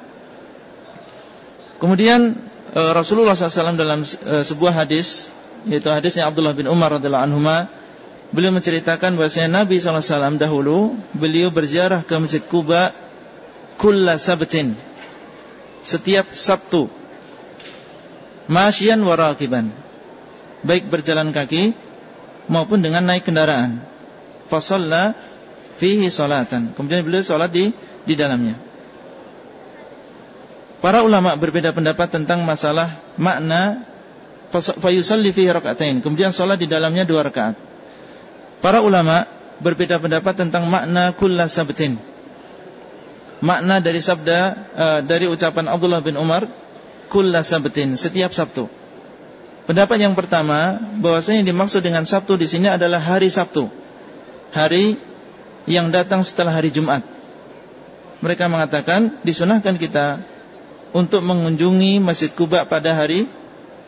Kemudian e, Rasulullah SAW dalam e, sebuah hadis yaitu hadisnya Abdullah bin Umar radhiallahu anhu beliau menceritakan bahwasanya Nabi SAW dahulu beliau berziarah ke Masjid Kuba kulla sabtin setiap Sabtu masyian warakiban baik berjalan kaki maupun dengan naik kendaraan fasalla fihi salatan. Kemudian beliau salat di di dalamnya. Para ulama berbeda pendapat tentang masalah makna fayusalli fihi rak'atain. Kemudian salat di dalamnya dua rakaat. Para ulama berbeda pendapat tentang makna kullu sabtin. Makna dari sabda uh, dari ucapan Abdullah bin Umar kullu sabtin, setiap Sabtu. Pendapat yang pertama bahwasanya yang dimaksud dengan Sabtu di sini adalah hari Sabtu. Hari yang datang setelah hari Jumat. Mereka mengatakan disunahkan kita untuk mengunjungi Masjid Kuba pada hari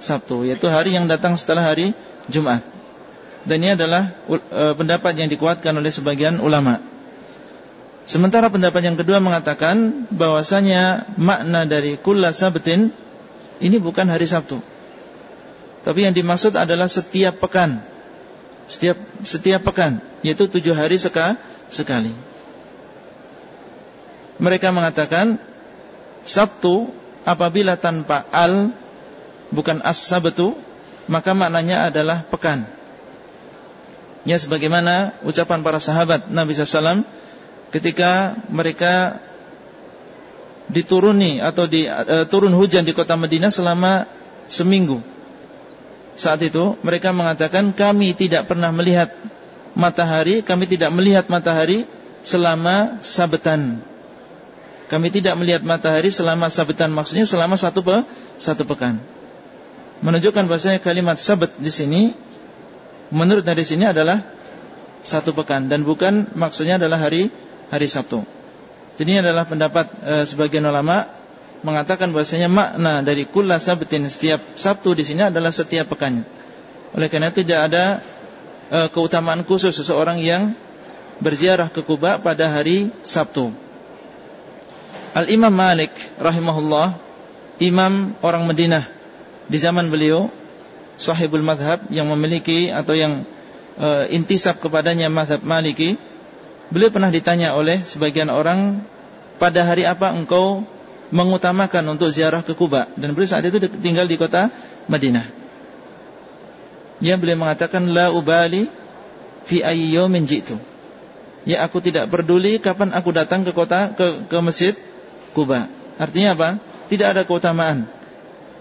Sabtu, yaitu hari yang datang setelah hari Jumat. Dan ini adalah uh, pendapat yang dikuatkan oleh sebagian ulama. Sementara pendapat yang kedua mengatakan bahwasanya makna dari kulla sabatin ini bukan hari Sabtu. Tapi yang dimaksud adalah setiap pekan. Setiap setiap pekan, yaitu tujuh hari seka, sekali. Mereka mengatakan Sabtu apabila tanpa al bukan as-sabtu maka maknanya adalah pekan. Ya sebagaimana ucapan para sahabat Nabi SAW ketika mereka dituruni atau di, uh, turun hujan di kota Madinah selama seminggu. Saat itu mereka mengatakan kami tidak pernah melihat matahari, kami tidak melihat matahari selama sabetan. Kami tidak melihat matahari selama sabetan maksudnya selama satu pe, satu pekan. Menunjukkan bahasanya kalimat sabat di sini menurut dari sini adalah satu pekan dan bukan maksudnya adalah hari hari Sabtu. Jadi ini adalah pendapat e, sebagian ulama mengatakan bahwasanya makna dari kulla sabatin setiap Sabtu di sini adalah setiap pekannya. Oleh karena itu tidak ada e, keutamaan khusus seseorang yang berziarah ke Kuba pada hari Sabtu. Al Imam Malik rahimahullah, imam orang Madinah di zaman beliau sahibul madhab yang memiliki atau yang e, intisab kepadanya madhab maliki Beliau pernah ditanya oleh sebagian orang pada hari apa engkau mengutamakan untuk ziarah ke Kuba dan beliau saat itu tinggal di kota Madinah. Ya beliau mengatakan la ubali fi ayyamin jitu. Ya aku tidak peduli kapan aku datang ke kota ke ke masjid Kuba. Artinya apa? Tidak ada keutamaan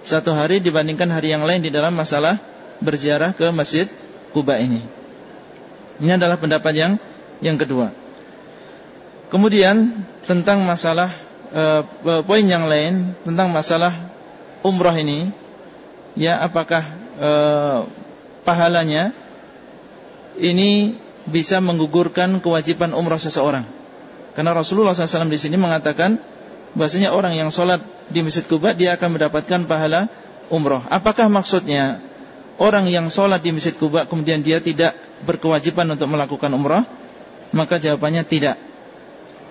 satu hari dibandingkan hari yang lain di dalam masalah berziarah ke Masjid Kuba ini. Ini adalah pendapat yang yang kedua. Kemudian tentang masalah e, poin yang lain tentang masalah umrah ini, ya apakah e, pahalanya ini bisa menggugurkan kewajiban umrah seseorang? Karena Rasulullah SAW di sini mengatakan bahasanya orang yang sholat di Masjid Kuba dia akan mendapatkan pahala umroh. Apakah maksudnya orang yang sholat di Masjid Kuba kemudian dia tidak berkewajiban untuk melakukan umroh? Maka jawabannya tidak.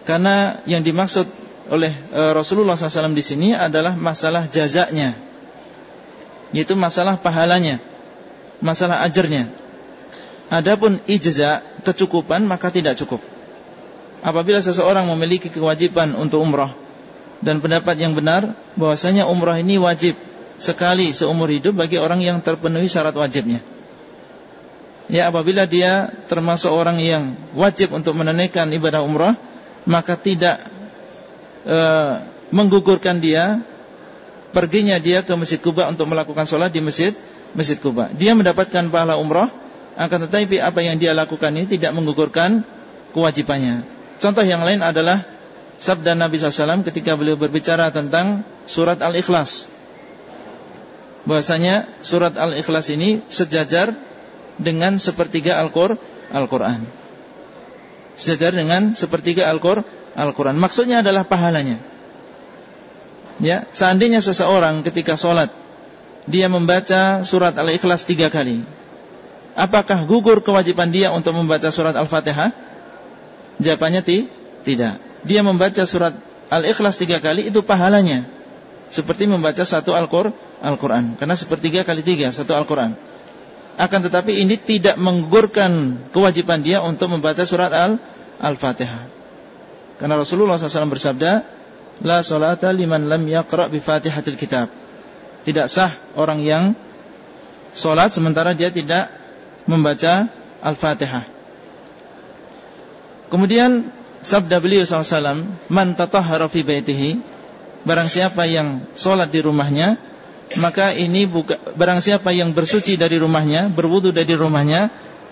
Karena yang dimaksud oleh e, Rasulullah SAW di sini adalah masalah jazaknya, yaitu masalah pahalanya, masalah ajarnya. Adapun ijza kecukupan maka tidak cukup. Apabila seseorang memiliki kewajiban untuk umrah dan pendapat yang benar bahwasanya umrah ini wajib sekali seumur hidup bagi orang yang terpenuhi syarat wajibnya. Ya apabila dia termasuk orang yang wajib untuk menunaikan ibadah umrah maka tidak e, menggugurkan dia perginya dia ke Masjid Kuba untuk melakukan sholat di Masjid Masjid Kuba. Dia mendapatkan pahala umrah akan tetapi apa yang dia lakukan ini tidak menggugurkan kewajibannya. Contoh yang lain adalah sabda Nabi SAW ketika beliau berbicara tentang surat Al-Ikhlas. Bahwasanya surat Al-Ikhlas ini sejajar dengan sepertiga Al-Quran. Sejajar dengan sepertiga Al-Quran. Maksudnya adalah pahalanya. Ya, seandainya seseorang ketika sholat dia membaca surat Al-Ikhlas tiga kali, apakah gugur kewajiban dia untuk membaca surat Al-Fatihah? Jawabannya tidak dia membaca surat Al-Ikhlas tiga kali itu pahalanya. Seperti membaca satu Al-Quran. Karena sepertiga kali tiga satu Al-Quran. Akan tetapi ini tidak menggugurkan kewajiban dia untuk membaca surat Al-Fatihah. Karena Rasulullah SAW bersabda la salata liman lam yaqra bi fatihatil kitab. Tidak sah orang yang solat sementara dia tidak membaca Al-Fatihah. Kemudian sabda beliau SAW, "Man tatahhara fi baitihi", barang siapa yang sholat di rumahnya, maka ini buka, barang siapa yang bersuci dari rumahnya, berwudu dari rumahnya,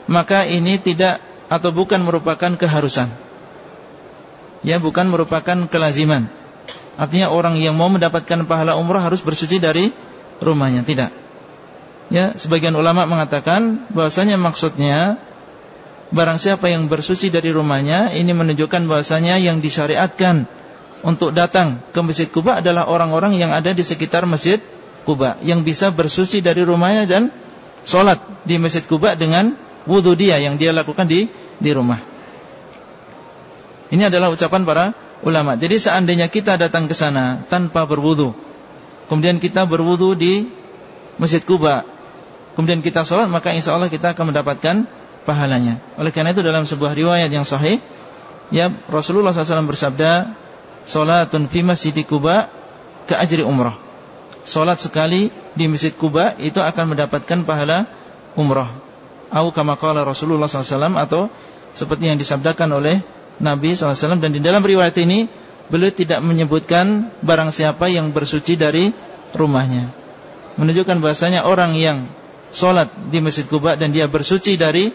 maka ini tidak atau bukan merupakan keharusan. Ya, bukan merupakan kelaziman. Artinya orang yang mau mendapatkan pahala umrah harus bersuci dari rumahnya, tidak. Ya, sebagian ulama mengatakan bahwasanya maksudnya barang siapa yang bersuci dari rumahnya ini menunjukkan bahwasanya yang disyariatkan untuk datang ke Masjid Kuba adalah orang-orang yang ada di sekitar Masjid Kuba yang bisa bersuci dari rumahnya dan sholat di Masjid Kuba dengan wudhu dia yang dia lakukan di di rumah. Ini adalah ucapan para ulama. Jadi seandainya kita datang ke sana tanpa berwudhu, kemudian kita berwudhu di Masjid Kuba, kemudian kita sholat, maka insya Allah kita akan mendapatkan pahalanya. Oleh karena itu dalam sebuah riwayat yang sahih, ya Rasulullah SAW bersabda, "Salatun fi Masjid Kuba ke ajri umrah." Salat sekali di Masjid Kuba itu akan mendapatkan pahala umrah. Au kama qala Rasulullah SAW atau seperti yang disabdakan oleh Nabi SAW dan di dalam riwayat ini beliau tidak menyebutkan barang siapa yang bersuci dari rumahnya. Menunjukkan bahasanya orang yang sholat di Masjid Kuba dan dia bersuci dari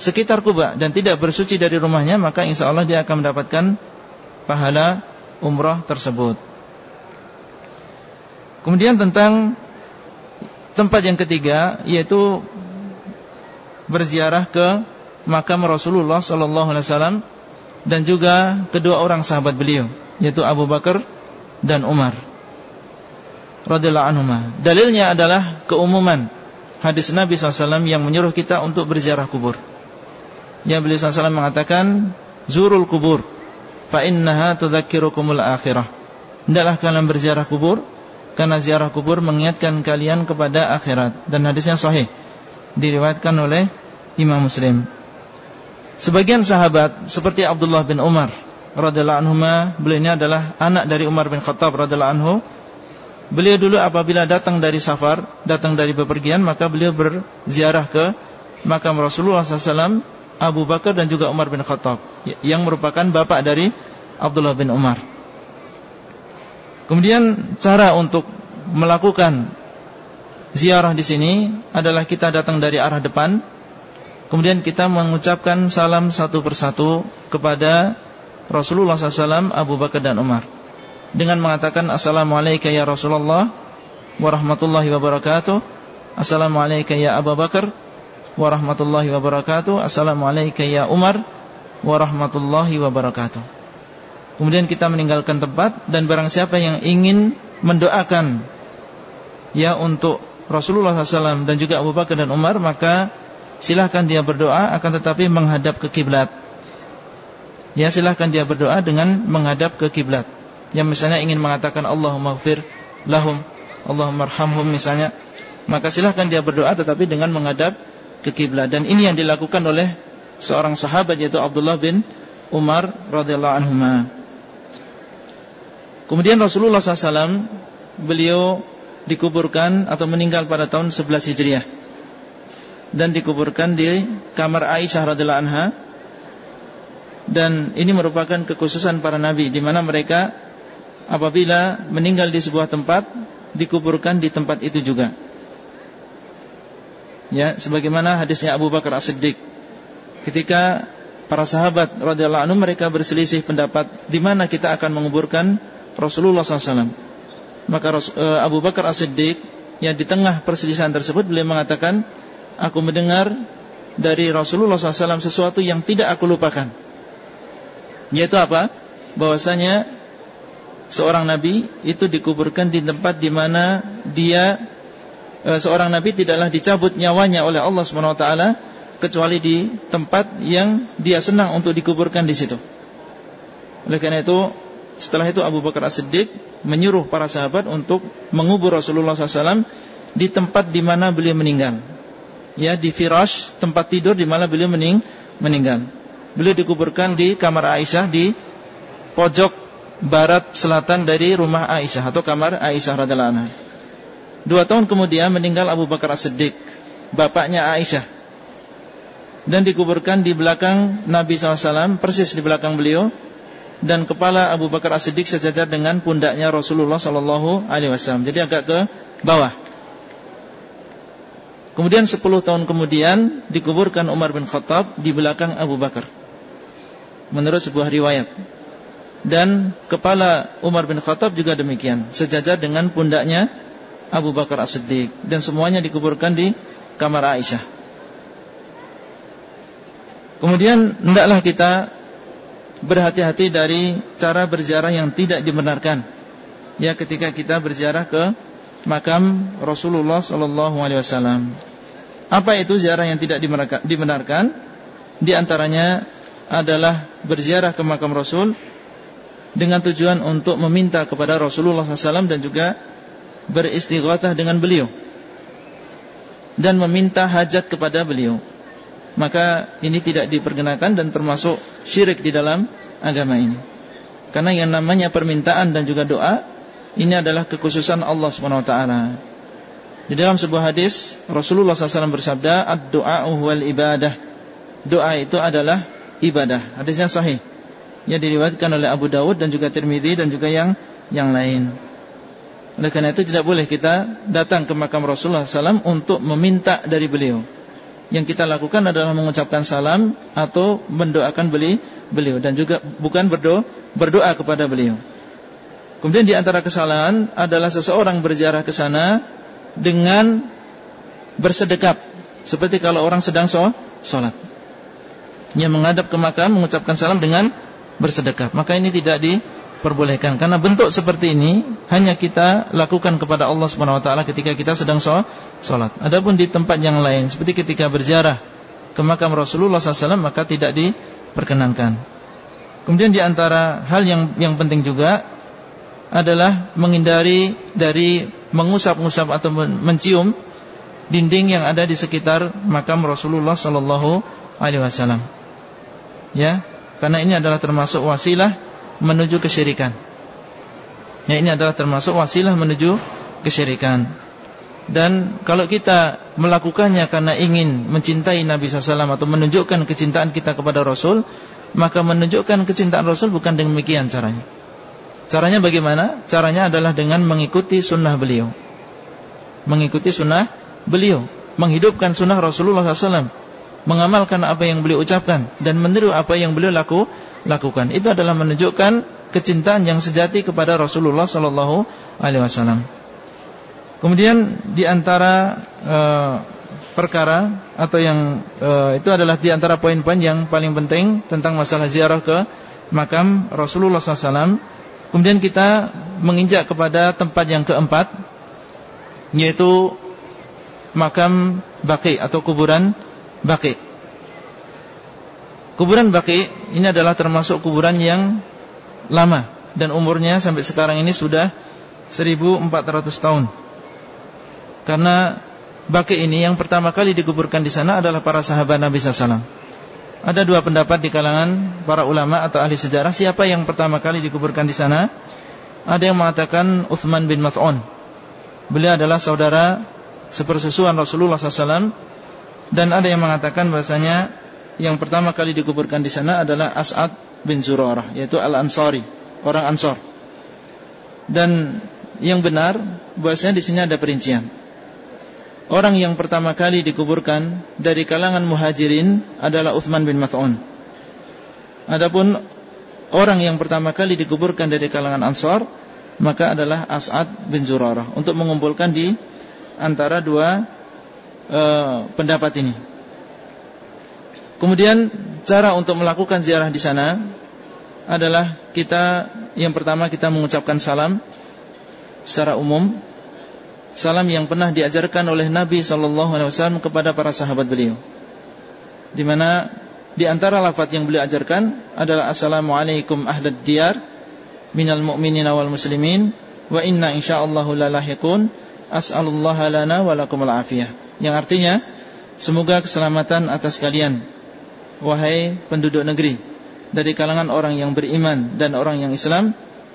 sekitar Kuba dan tidak bersuci dari rumahnya maka insya Allah dia akan mendapatkan pahala umrah tersebut. Kemudian tentang tempat yang ketiga yaitu berziarah ke makam Rasulullah sallallahu alaihi wasallam dan juga kedua orang sahabat beliau yaitu Abu Bakar dan Umar radhiyallahu anhuma. Dalilnya adalah keumuman hadis Nabi SAW yang menyuruh kita untuk berziarah kubur. Ya beliau SAW mengatakan Zurul kubur Fa innaha tudzakirukumul akhirah. Hendaklah kalian berziarah kubur Karena ziarah kubur mengingatkan kalian kepada akhirat. Dan hadisnya sahih Diriwayatkan oleh Imam Muslim. Sebagian sahabat Seperti Abdullah bin Umar radhiyallahu anhu beliau ini adalah anak dari Umar bin Khattab radhiyallahu anhu. Beliau dulu apabila datang dari safar datang dari bepergian maka beliau berziarah ke makam Rasulullah SAW Abu Bakar dan juga Umar bin Khattab yang merupakan bapak dari Abdullah bin Umar. Kemudian cara untuk melakukan ziarah di sini adalah kita datang dari arah depan, kemudian kita mengucapkan salam satu persatu kepada Rasulullah SAW, Abu Bakar dan Umar dengan mengatakan Assalamualaikum ya Rasulullah warahmatullahi wabarakatuh Assalamualaikum ya Abu Bakar warahmatullahi wabarakatuh. Assalamualaikum ya Umar warahmatullahi wabarakatuh. Kemudian kita meninggalkan tempat dan barang siapa yang ingin mendoakan ya untuk Rasulullah SAW dan juga Abu Bakar dan Umar maka silahkan dia berdoa akan tetapi menghadap ke kiblat. Ya silahkan dia berdoa dengan menghadap ke kiblat. Yang misalnya ingin mengatakan Allahumma gfir lahum, Allahumma arhamhum misalnya, maka silahkan dia berdoa tetapi dengan menghadap ke kiblat. Dan ini yang dilakukan oleh seorang sahabat yaitu Abdullah bin Umar radhiyallahu anhu. Kemudian Rasulullah SAW beliau dikuburkan atau meninggal pada tahun 11 Hijriah. Dan dikuburkan di kamar Aisyah radhiyallahu anha. Dan ini merupakan kekhususan para nabi di mana mereka apabila meninggal di sebuah tempat dikuburkan di tempat itu juga ya sebagaimana hadisnya Abu Bakar As-Siddiq. Ketika para sahabat radhiyallahu anhu mereka berselisih pendapat di mana kita akan menguburkan Rasulullah SAW maka eh, Abu Bakar As-Siddiq yang di tengah perselisihan tersebut beliau mengatakan aku mendengar dari Rasulullah SAW sesuatu yang tidak aku lupakan. Yaitu apa? Bahwasanya seorang nabi itu dikuburkan di tempat di mana dia seorang nabi tidaklah dicabut nyawanya oleh Allah SWT kecuali di tempat yang dia senang untuk dikuburkan di situ. Oleh karena itu, setelah itu Abu Bakar As-Siddiq menyuruh para sahabat untuk mengubur Rasulullah SAW di tempat di mana beliau meninggal. Ya, di firash, tempat tidur di mana beliau mening meninggal. Beliau dikuburkan di kamar Aisyah di pojok barat selatan dari rumah Aisyah atau kamar Aisyah radhiallahu anha. Dua tahun kemudian meninggal Abu Bakar As-Siddiq Bapaknya Aisyah Dan dikuburkan di belakang Nabi SAW Persis di belakang beliau dan kepala Abu Bakar As-Siddiq sejajar dengan pundaknya Rasulullah sallallahu alaihi wasallam. Jadi agak ke bawah. Kemudian 10 tahun kemudian dikuburkan Umar bin Khattab di belakang Abu Bakar. Menurut sebuah riwayat. Dan kepala Umar bin Khattab juga demikian, sejajar dengan pundaknya Abu Bakar As-Siddiq dan semuanya dikuburkan di kamar Aisyah. Kemudian hendaklah kita berhati-hati dari cara berziarah yang tidak dibenarkan. Ya ketika kita berziarah ke makam Rasulullah sallallahu alaihi wasallam. Apa itu ziarah yang tidak dibenarkan? Di antaranya adalah berziarah ke makam Rasul dengan tujuan untuk meminta kepada Rasulullah SAW dan juga beristighatsah dengan beliau dan meminta hajat kepada beliau maka ini tidak diperkenakan dan termasuk syirik di dalam agama ini. Karena yang namanya permintaan dan juga doa ini adalah kekhususan Allah SWT. Di dalam sebuah hadis Rasulullah SAW bersabda, "Ad-du'a ibadah." Doa itu adalah ibadah. Hadisnya sahih. Yang diriwayatkan oleh Abu Dawud dan juga Tirmidzi dan juga yang yang lain. Oleh karena itu tidak boleh kita datang ke makam Rasulullah SAW untuk meminta dari beliau yang kita lakukan adalah mengucapkan salam atau mendoakan beli beliau dan juga bukan berdoa berdoa kepada beliau. Kemudian di antara kesalahan adalah seseorang berziarah ke sana dengan bersedekap seperti kalau orang sedang sholat. Yang menghadap ke makam mengucapkan salam dengan bersedekap. Maka ini tidak di perbolehkan karena bentuk seperti ini hanya kita lakukan kepada Allah Subhanahu wa taala ketika kita sedang salat. Adapun di tempat yang lain seperti ketika berziarah ke makam Rasulullah SAW maka tidak diperkenankan. Kemudian di antara hal yang yang penting juga adalah menghindari dari mengusap-ngusap atau mencium dinding yang ada di sekitar makam Rasulullah sallallahu alaihi wasallam. Ya, karena ini adalah termasuk wasilah menuju kesyirikan. Ya ini adalah termasuk wasilah menuju kesyirikan. Dan kalau kita melakukannya karena ingin mencintai Nabi SAW atau menunjukkan kecintaan kita kepada Rasul, maka menunjukkan kecintaan Rasul bukan demikian caranya. Caranya bagaimana? Caranya adalah dengan mengikuti sunnah beliau. Mengikuti sunnah beliau. Menghidupkan sunnah Rasulullah SAW. Mengamalkan apa yang beliau ucapkan. Dan meniru apa yang beliau laku, lakukan. Itu adalah menunjukkan kecintaan yang sejati kepada Rasulullah sallallahu alaihi wasallam. Kemudian di antara e, perkara atau yang e, itu adalah di antara poin-poin yang paling penting tentang masalah ziarah ke makam Rasulullah SAW. Kemudian kita menginjak kepada tempat yang keempat, yaitu makam Baqi atau kuburan Baqi. Kuburan Baki ini adalah termasuk kuburan yang lama dan umurnya sampai sekarang ini sudah 1400 tahun. Karena Baki ini yang pertama kali dikuburkan di sana adalah para sahabat Nabi SAW. Ada dua pendapat di kalangan para ulama atau ahli sejarah siapa yang pertama kali dikuburkan di sana. Ada yang mengatakan Uthman bin Mas'un. Beliau adalah saudara sepersusuan Rasulullah SAW dan ada yang mengatakan bahasanya yang pertama kali dikuburkan di sana adalah As'ad bin Zurarah yaitu Al-Ansari, orang Ansor. Dan yang benar bahwasanya di sini ada perincian. Orang yang pertama kali dikuburkan dari kalangan Muhajirin adalah Uthman bin Mas'un. Adapun orang yang pertama kali dikuburkan dari kalangan Ansor maka adalah As'ad bin Zurarah untuk mengumpulkan di antara dua uh, pendapat ini. Kemudian cara untuk melakukan ziarah di sana adalah kita yang pertama kita mengucapkan salam secara umum, salam yang pernah diajarkan oleh Nabi sallallahu alaihi wasallam kepada para sahabat beliau. Di mana di antara lafaz yang beliau ajarkan adalah assalamualaikum ahlad diyar minal mu'minin wal muslimin wa inna insyaallah la lahiqun as'alullaha lana wa lakumul afiyah. Yang artinya semoga keselamatan atas kalian Wahai penduduk negeri Dari kalangan orang yang beriman Dan orang yang Islam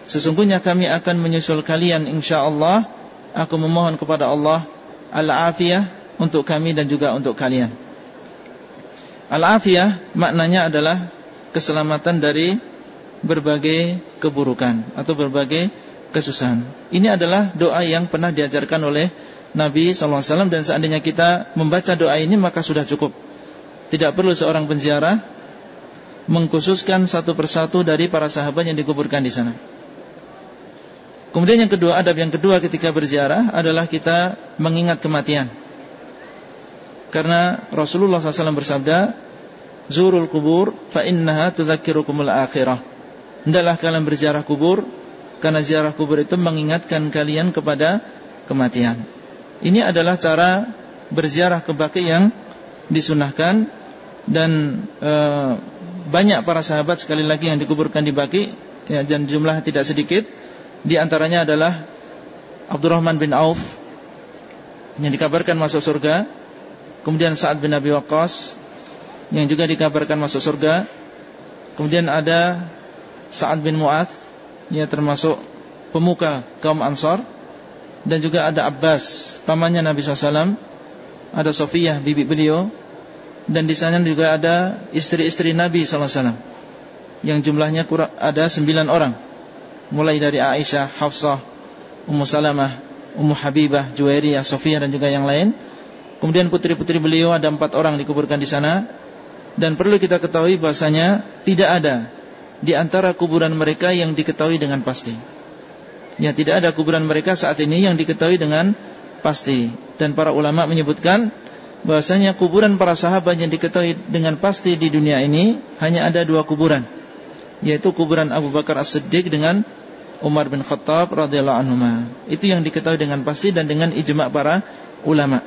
Sesungguhnya kami akan menyusul kalian InsyaAllah Aku memohon kepada Allah Al-afiyah untuk kami dan juga untuk kalian Al-afiyah maknanya adalah Keselamatan dari berbagai keburukan atau berbagai kesusahan. Ini adalah doa yang pernah diajarkan oleh Nabi SAW dan seandainya kita membaca doa ini maka sudah cukup. Tidak perlu seorang penziarah mengkhususkan satu persatu dari para sahabat yang dikuburkan di sana. Kemudian yang kedua, adab yang kedua ketika berziarah adalah kita mengingat kematian. Karena Rasulullah SAW bersabda, Zurul kubur fa innaha tudzakirukumul akhirah. Hendaklah kalian berziarah kubur karena ziarah kubur itu mengingatkan kalian kepada kematian. Ini adalah cara berziarah ke baki yang disunahkan dan e, banyak para sahabat sekali lagi yang dikuburkan di baki ya, dan jumlah tidak sedikit. Di antaranya adalah Abdurrahman bin Auf yang dikabarkan masuk surga, kemudian Sa'ad bin Abi Waqqas yang juga dikabarkan masuk surga. Kemudian ada Sa'ad bin Mu'adz ya termasuk pemuka kaum Ansar dan juga ada Abbas pamannya Nabi SAW ada Sofiyah bibi beliau dan di sana juga ada istri-istri Nabi SAW yang jumlahnya kurang ada sembilan orang mulai dari Aisyah, Hafsah, Ummu Salamah, Ummu Habibah, Juwairiyah, Sofiyah dan juga yang lain. Kemudian putri-putri beliau ada empat orang dikuburkan di sana dan perlu kita ketahui bahasanya tidak ada di antara kuburan mereka yang diketahui dengan pasti. Ya, tidak ada kuburan mereka saat ini yang diketahui dengan pasti. Dan para ulama menyebutkan bahasanya kuburan para sahabat yang diketahui dengan pasti di dunia ini hanya ada dua kuburan. Yaitu kuburan Abu Bakar As-Siddiq dengan Umar bin Khattab radhiyallahu anhu. Itu yang diketahui dengan pasti dan dengan ijma' para ulama.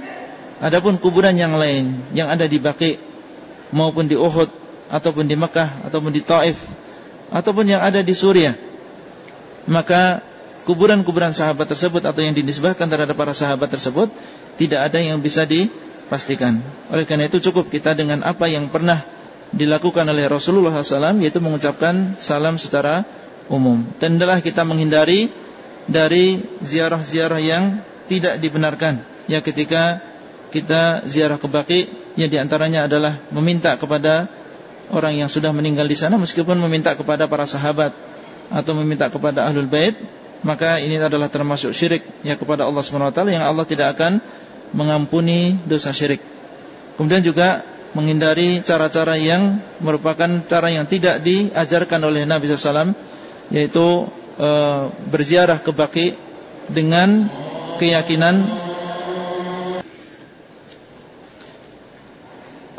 Adapun kuburan yang lain yang ada di Baqi maupun di Uhud ataupun di Mekah ataupun di Taif ataupun yang ada di Suriah maka kuburan-kuburan sahabat tersebut atau yang dinisbahkan terhadap para sahabat tersebut tidak ada yang bisa dipastikan. Oleh karena itu cukup kita dengan apa yang pernah dilakukan oleh Rasulullah SAW yaitu mengucapkan salam secara umum. Dan adalah kita menghindari dari ziarah-ziarah yang tidak dibenarkan. Ya ketika kita ziarah ke Baqi yang di antaranya adalah meminta kepada orang yang sudah meninggal di sana meskipun meminta kepada para sahabat atau meminta kepada ahlul bait maka ini adalah termasuk syirik ya kepada Allah Subhanahu wa taala yang Allah tidak akan mengampuni dosa syirik. Kemudian juga menghindari cara-cara yang merupakan cara yang tidak diajarkan oleh Nabi SAW yaitu e, berziarah ke Baki dengan keyakinan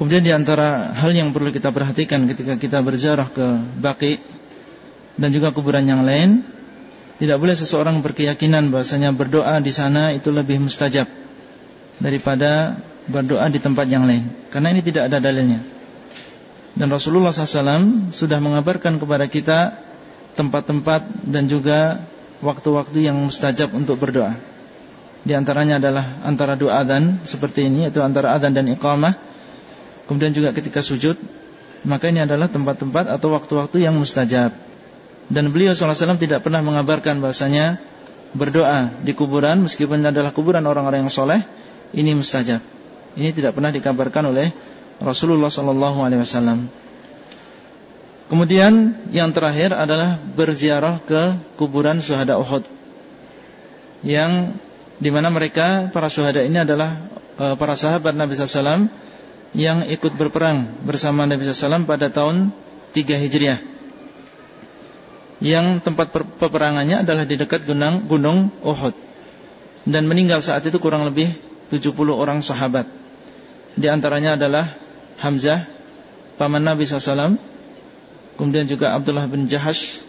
Kemudian di antara hal yang perlu kita perhatikan ketika kita berziarah ke Baqi dan juga kuburan yang lain, tidak boleh seseorang berkeyakinan bahasanya berdoa di sana itu lebih mustajab daripada berdoa di tempat yang lain. Karena ini tidak ada dalilnya. Dan Rasulullah SAW sudah mengabarkan kepada kita tempat-tempat dan juga waktu-waktu yang mustajab untuk berdoa. Di antaranya adalah antara doa dan seperti ini, yaitu antara adzan dan iqamah Kemudian juga ketika sujud Maka ini adalah tempat-tempat atau waktu-waktu yang mustajab Dan beliau SAW tidak pernah mengabarkan bahasanya Berdoa di kuburan Meskipun adalah kuburan orang-orang yang soleh Ini mustajab. Ini tidak pernah dikabarkan oleh Rasulullah SAW Kemudian yang terakhir adalah berziarah ke kuburan syuhada Uhud Yang di mana mereka para syuhada ini adalah eh, para sahabat Nabi SAW yang ikut berperang bersama Nabi SAW pada tahun 3 Hijriah yang tempat peperangannya adalah di dekat gunung, gunung Uhud. Dan meninggal saat itu kurang lebih 70 orang sahabat. Di antaranya adalah Hamzah paman Nabi SAW kemudian juga Abdullah bin Jahash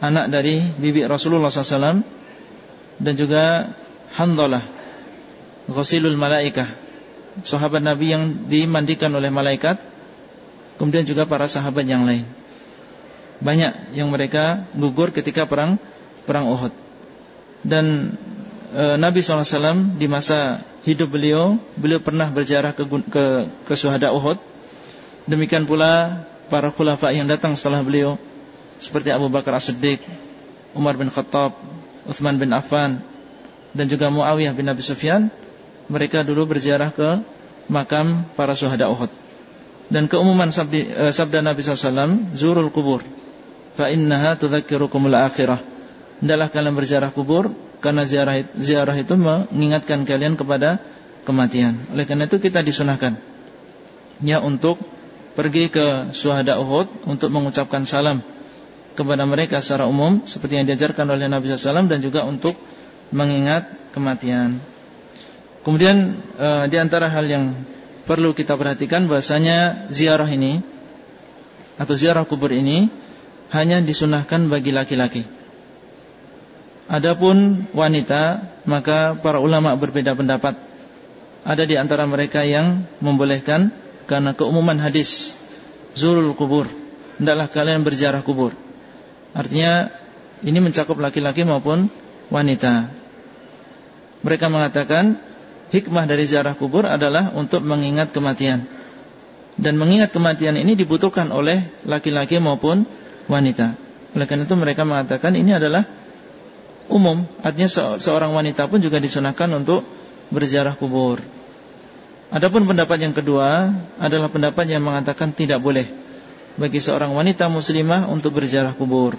anak dari bibi Rasulullah SAW dan juga Handalah Ghasilul Malaikah sahabat Nabi yang dimandikan oleh malaikat Kemudian juga para sahabat yang lain Banyak yang mereka gugur ketika perang perang Uhud Dan e, Nabi SAW di masa hidup beliau Beliau pernah berjarah ke, ke, ke suhada Uhud Demikian pula para khulafa yang datang setelah beliau Seperti Abu Bakar As-Siddiq Umar bin Khattab Uthman bin Affan Dan juga Muawiyah bin Abi Sufyan mereka dulu berziarah ke makam para syuhada Uhud. Dan keumuman sabdi, uh, sabda Nabi SAW, zurul kubur. fa innaha tudzakirukumul akhirah. Hendaklah kalian berziarah kubur karena ziarah ziarah itu mengingatkan kalian kepada kematian. Oleh karena itu kita disunahkan ya untuk pergi ke syuhada Uhud untuk mengucapkan salam kepada mereka secara umum seperti yang diajarkan oleh Nabi SAW dan juga untuk mengingat kematian. Kemudian e, di antara hal yang perlu kita perhatikan bahasanya ziarah ini atau ziarah kubur ini hanya disunahkan bagi laki-laki. Adapun wanita, maka para ulama berbeda pendapat. Ada di antara mereka yang membolehkan karena keumuman hadis zurul kubur. Hendaklah kalian berziarah kubur. Artinya ini mencakup laki-laki maupun wanita. Mereka mengatakan hikmah dari ziarah kubur adalah untuk mengingat kematian. Dan mengingat kematian ini dibutuhkan oleh laki-laki maupun wanita. Oleh karena itu mereka mengatakan ini adalah umum, artinya se seorang wanita pun juga disunahkan untuk berziarah kubur. Adapun pendapat yang kedua adalah pendapat yang mengatakan tidak boleh bagi seorang wanita muslimah untuk berziarah kubur.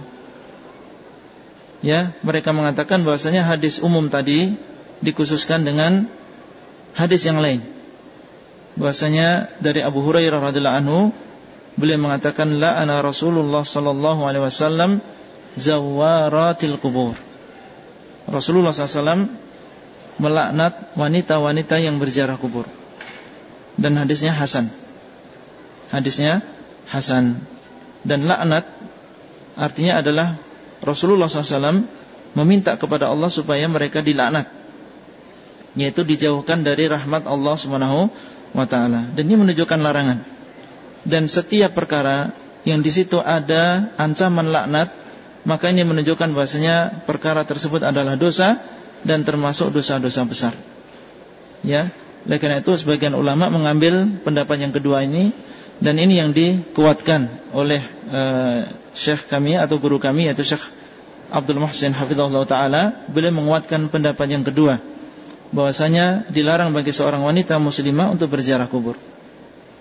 Ya, mereka mengatakan bahwasanya hadis umum tadi dikhususkan dengan hadis yang lain. Bahwasanya dari Abu Hurairah radhiyallahu anhu beliau mengatakan la ana Rasulullah sallallahu alaihi wasallam zawaratil kubur. Rasulullah SAW melaknat wanita-wanita yang berjarah kubur. Dan hadisnya Hasan. Hadisnya Hasan. Dan laknat artinya adalah Rasulullah SAW meminta kepada Allah supaya mereka dilaknat. Yaitu dijauhkan dari rahmat Allah Subhanahu wa taala. Dan ini menunjukkan larangan. Dan setiap perkara yang di situ ada ancaman laknat maka ini menunjukkan bahasanya perkara tersebut adalah dosa dan termasuk dosa-dosa besar. Ya, oleh karena itu sebagian ulama mengambil pendapat yang kedua ini dan ini yang dikuatkan oleh uh, Syekh kami atau guru kami yaitu Syekh Abdul Muhsin hafizahullah taala beliau menguatkan pendapat yang kedua bahwasanya dilarang bagi seorang wanita muslimah untuk berziarah kubur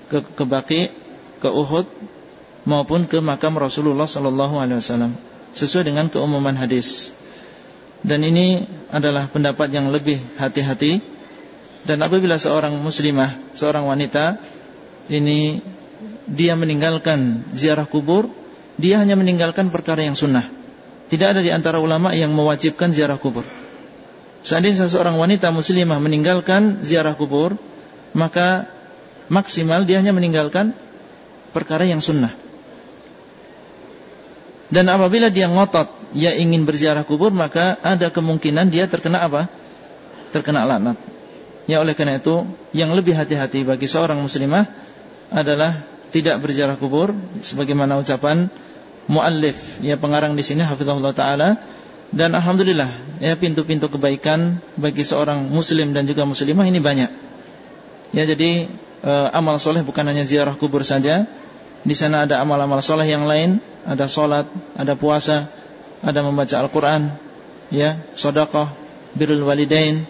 ke ke Baqi, ke Uhud maupun ke makam Rasulullah sallallahu alaihi wasallam sesuai dengan keumuman hadis. Dan ini adalah pendapat yang lebih hati-hati dan apabila seorang muslimah, seorang wanita ini dia meninggalkan ziarah kubur, dia hanya meninggalkan perkara yang sunnah. Tidak ada di antara ulama yang mewajibkan ziarah kubur. Seandainya seorang wanita muslimah meninggalkan ziarah kubur, maka maksimal dia hanya meninggalkan perkara yang sunnah. Dan apabila dia ngotot Ia ingin berziarah kubur Maka ada kemungkinan dia terkena apa? Terkena laknat Ya oleh karena itu Yang lebih hati-hati bagi seorang muslimah Adalah tidak berziarah kubur Sebagaimana ucapan Muallif, ya pengarang di sini Hafizahullah Ta'ala Dan Alhamdulillah Ya pintu-pintu kebaikan Bagi seorang muslim dan juga muslimah ini banyak. Ya jadi e, Amal soleh bukan hanya ziarah kubur saja. Di sana ada amal-amal soleh yang lain, ada solat, ada puasa, ada membaca Al-Quran, ya, sodakoh, birul walidain,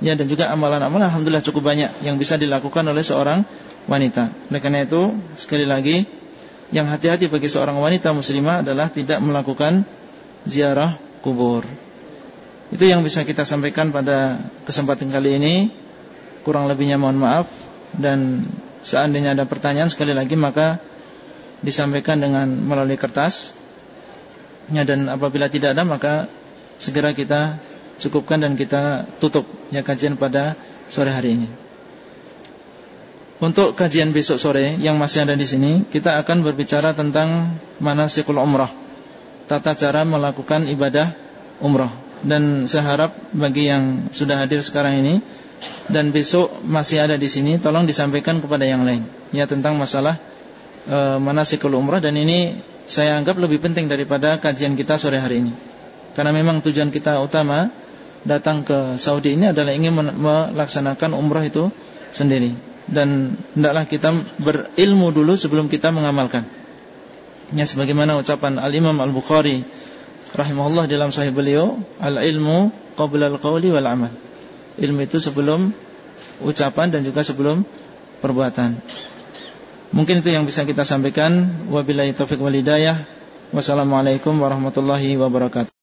ya, dan juga amalan-amalan Alhamdulillah cukup banyak yang bisa dilakukan oleh seorang wanita. Oleh karena itu, sekali lagi, yang hati-hati bagi seorang wanita muslimah adalah tidak melakukan ziarah kubur. Itu yang bisa kita sampaikan pada kesempatan kali ini. Kurang lebihnya mohon maaf dan Seandainya ada pertanyaan sekali lagi maka disampaikan dengan melalui kertas. Ya dan apabila tidak ada maka segera kita cukupkan dan kita tutup ya kajian pada sore hari ini. Untuk kajian besok sore yang masih ada di sini, kita akan berbicara tentang manasikul umrah. Tata cara melakukan ibadah umrah. Dan saya harap bagi yang sudah hadir sekarang ini dan besok masih ada di sini tolong disampaikan kepada yang lain. Ya tentang masalah e, manasikul umrah. Dan ini saya anggap lebih penting daripada kajian kita sore hari ini. Karena memang tujuan kita utama datang ke Saudi ini adalah ingin melaksanakan umrah itu sendiri. Dan hendaklah kita berilmu dulu sebelum kita mengamalkan ya sebagaimana ucapan Al-Imam Al-Bukhari rahimahullah dalam sahih beliau al-ilmu qabla al-qawli wal amal ilmu itu sebelum ucapan dan juga sebelum perbuatan. Mungkin itu yang bisa kita sampaikan. Wabillahi taufik wal hidayah. Wassalamualaikum warahmatullahi wabarakatuh.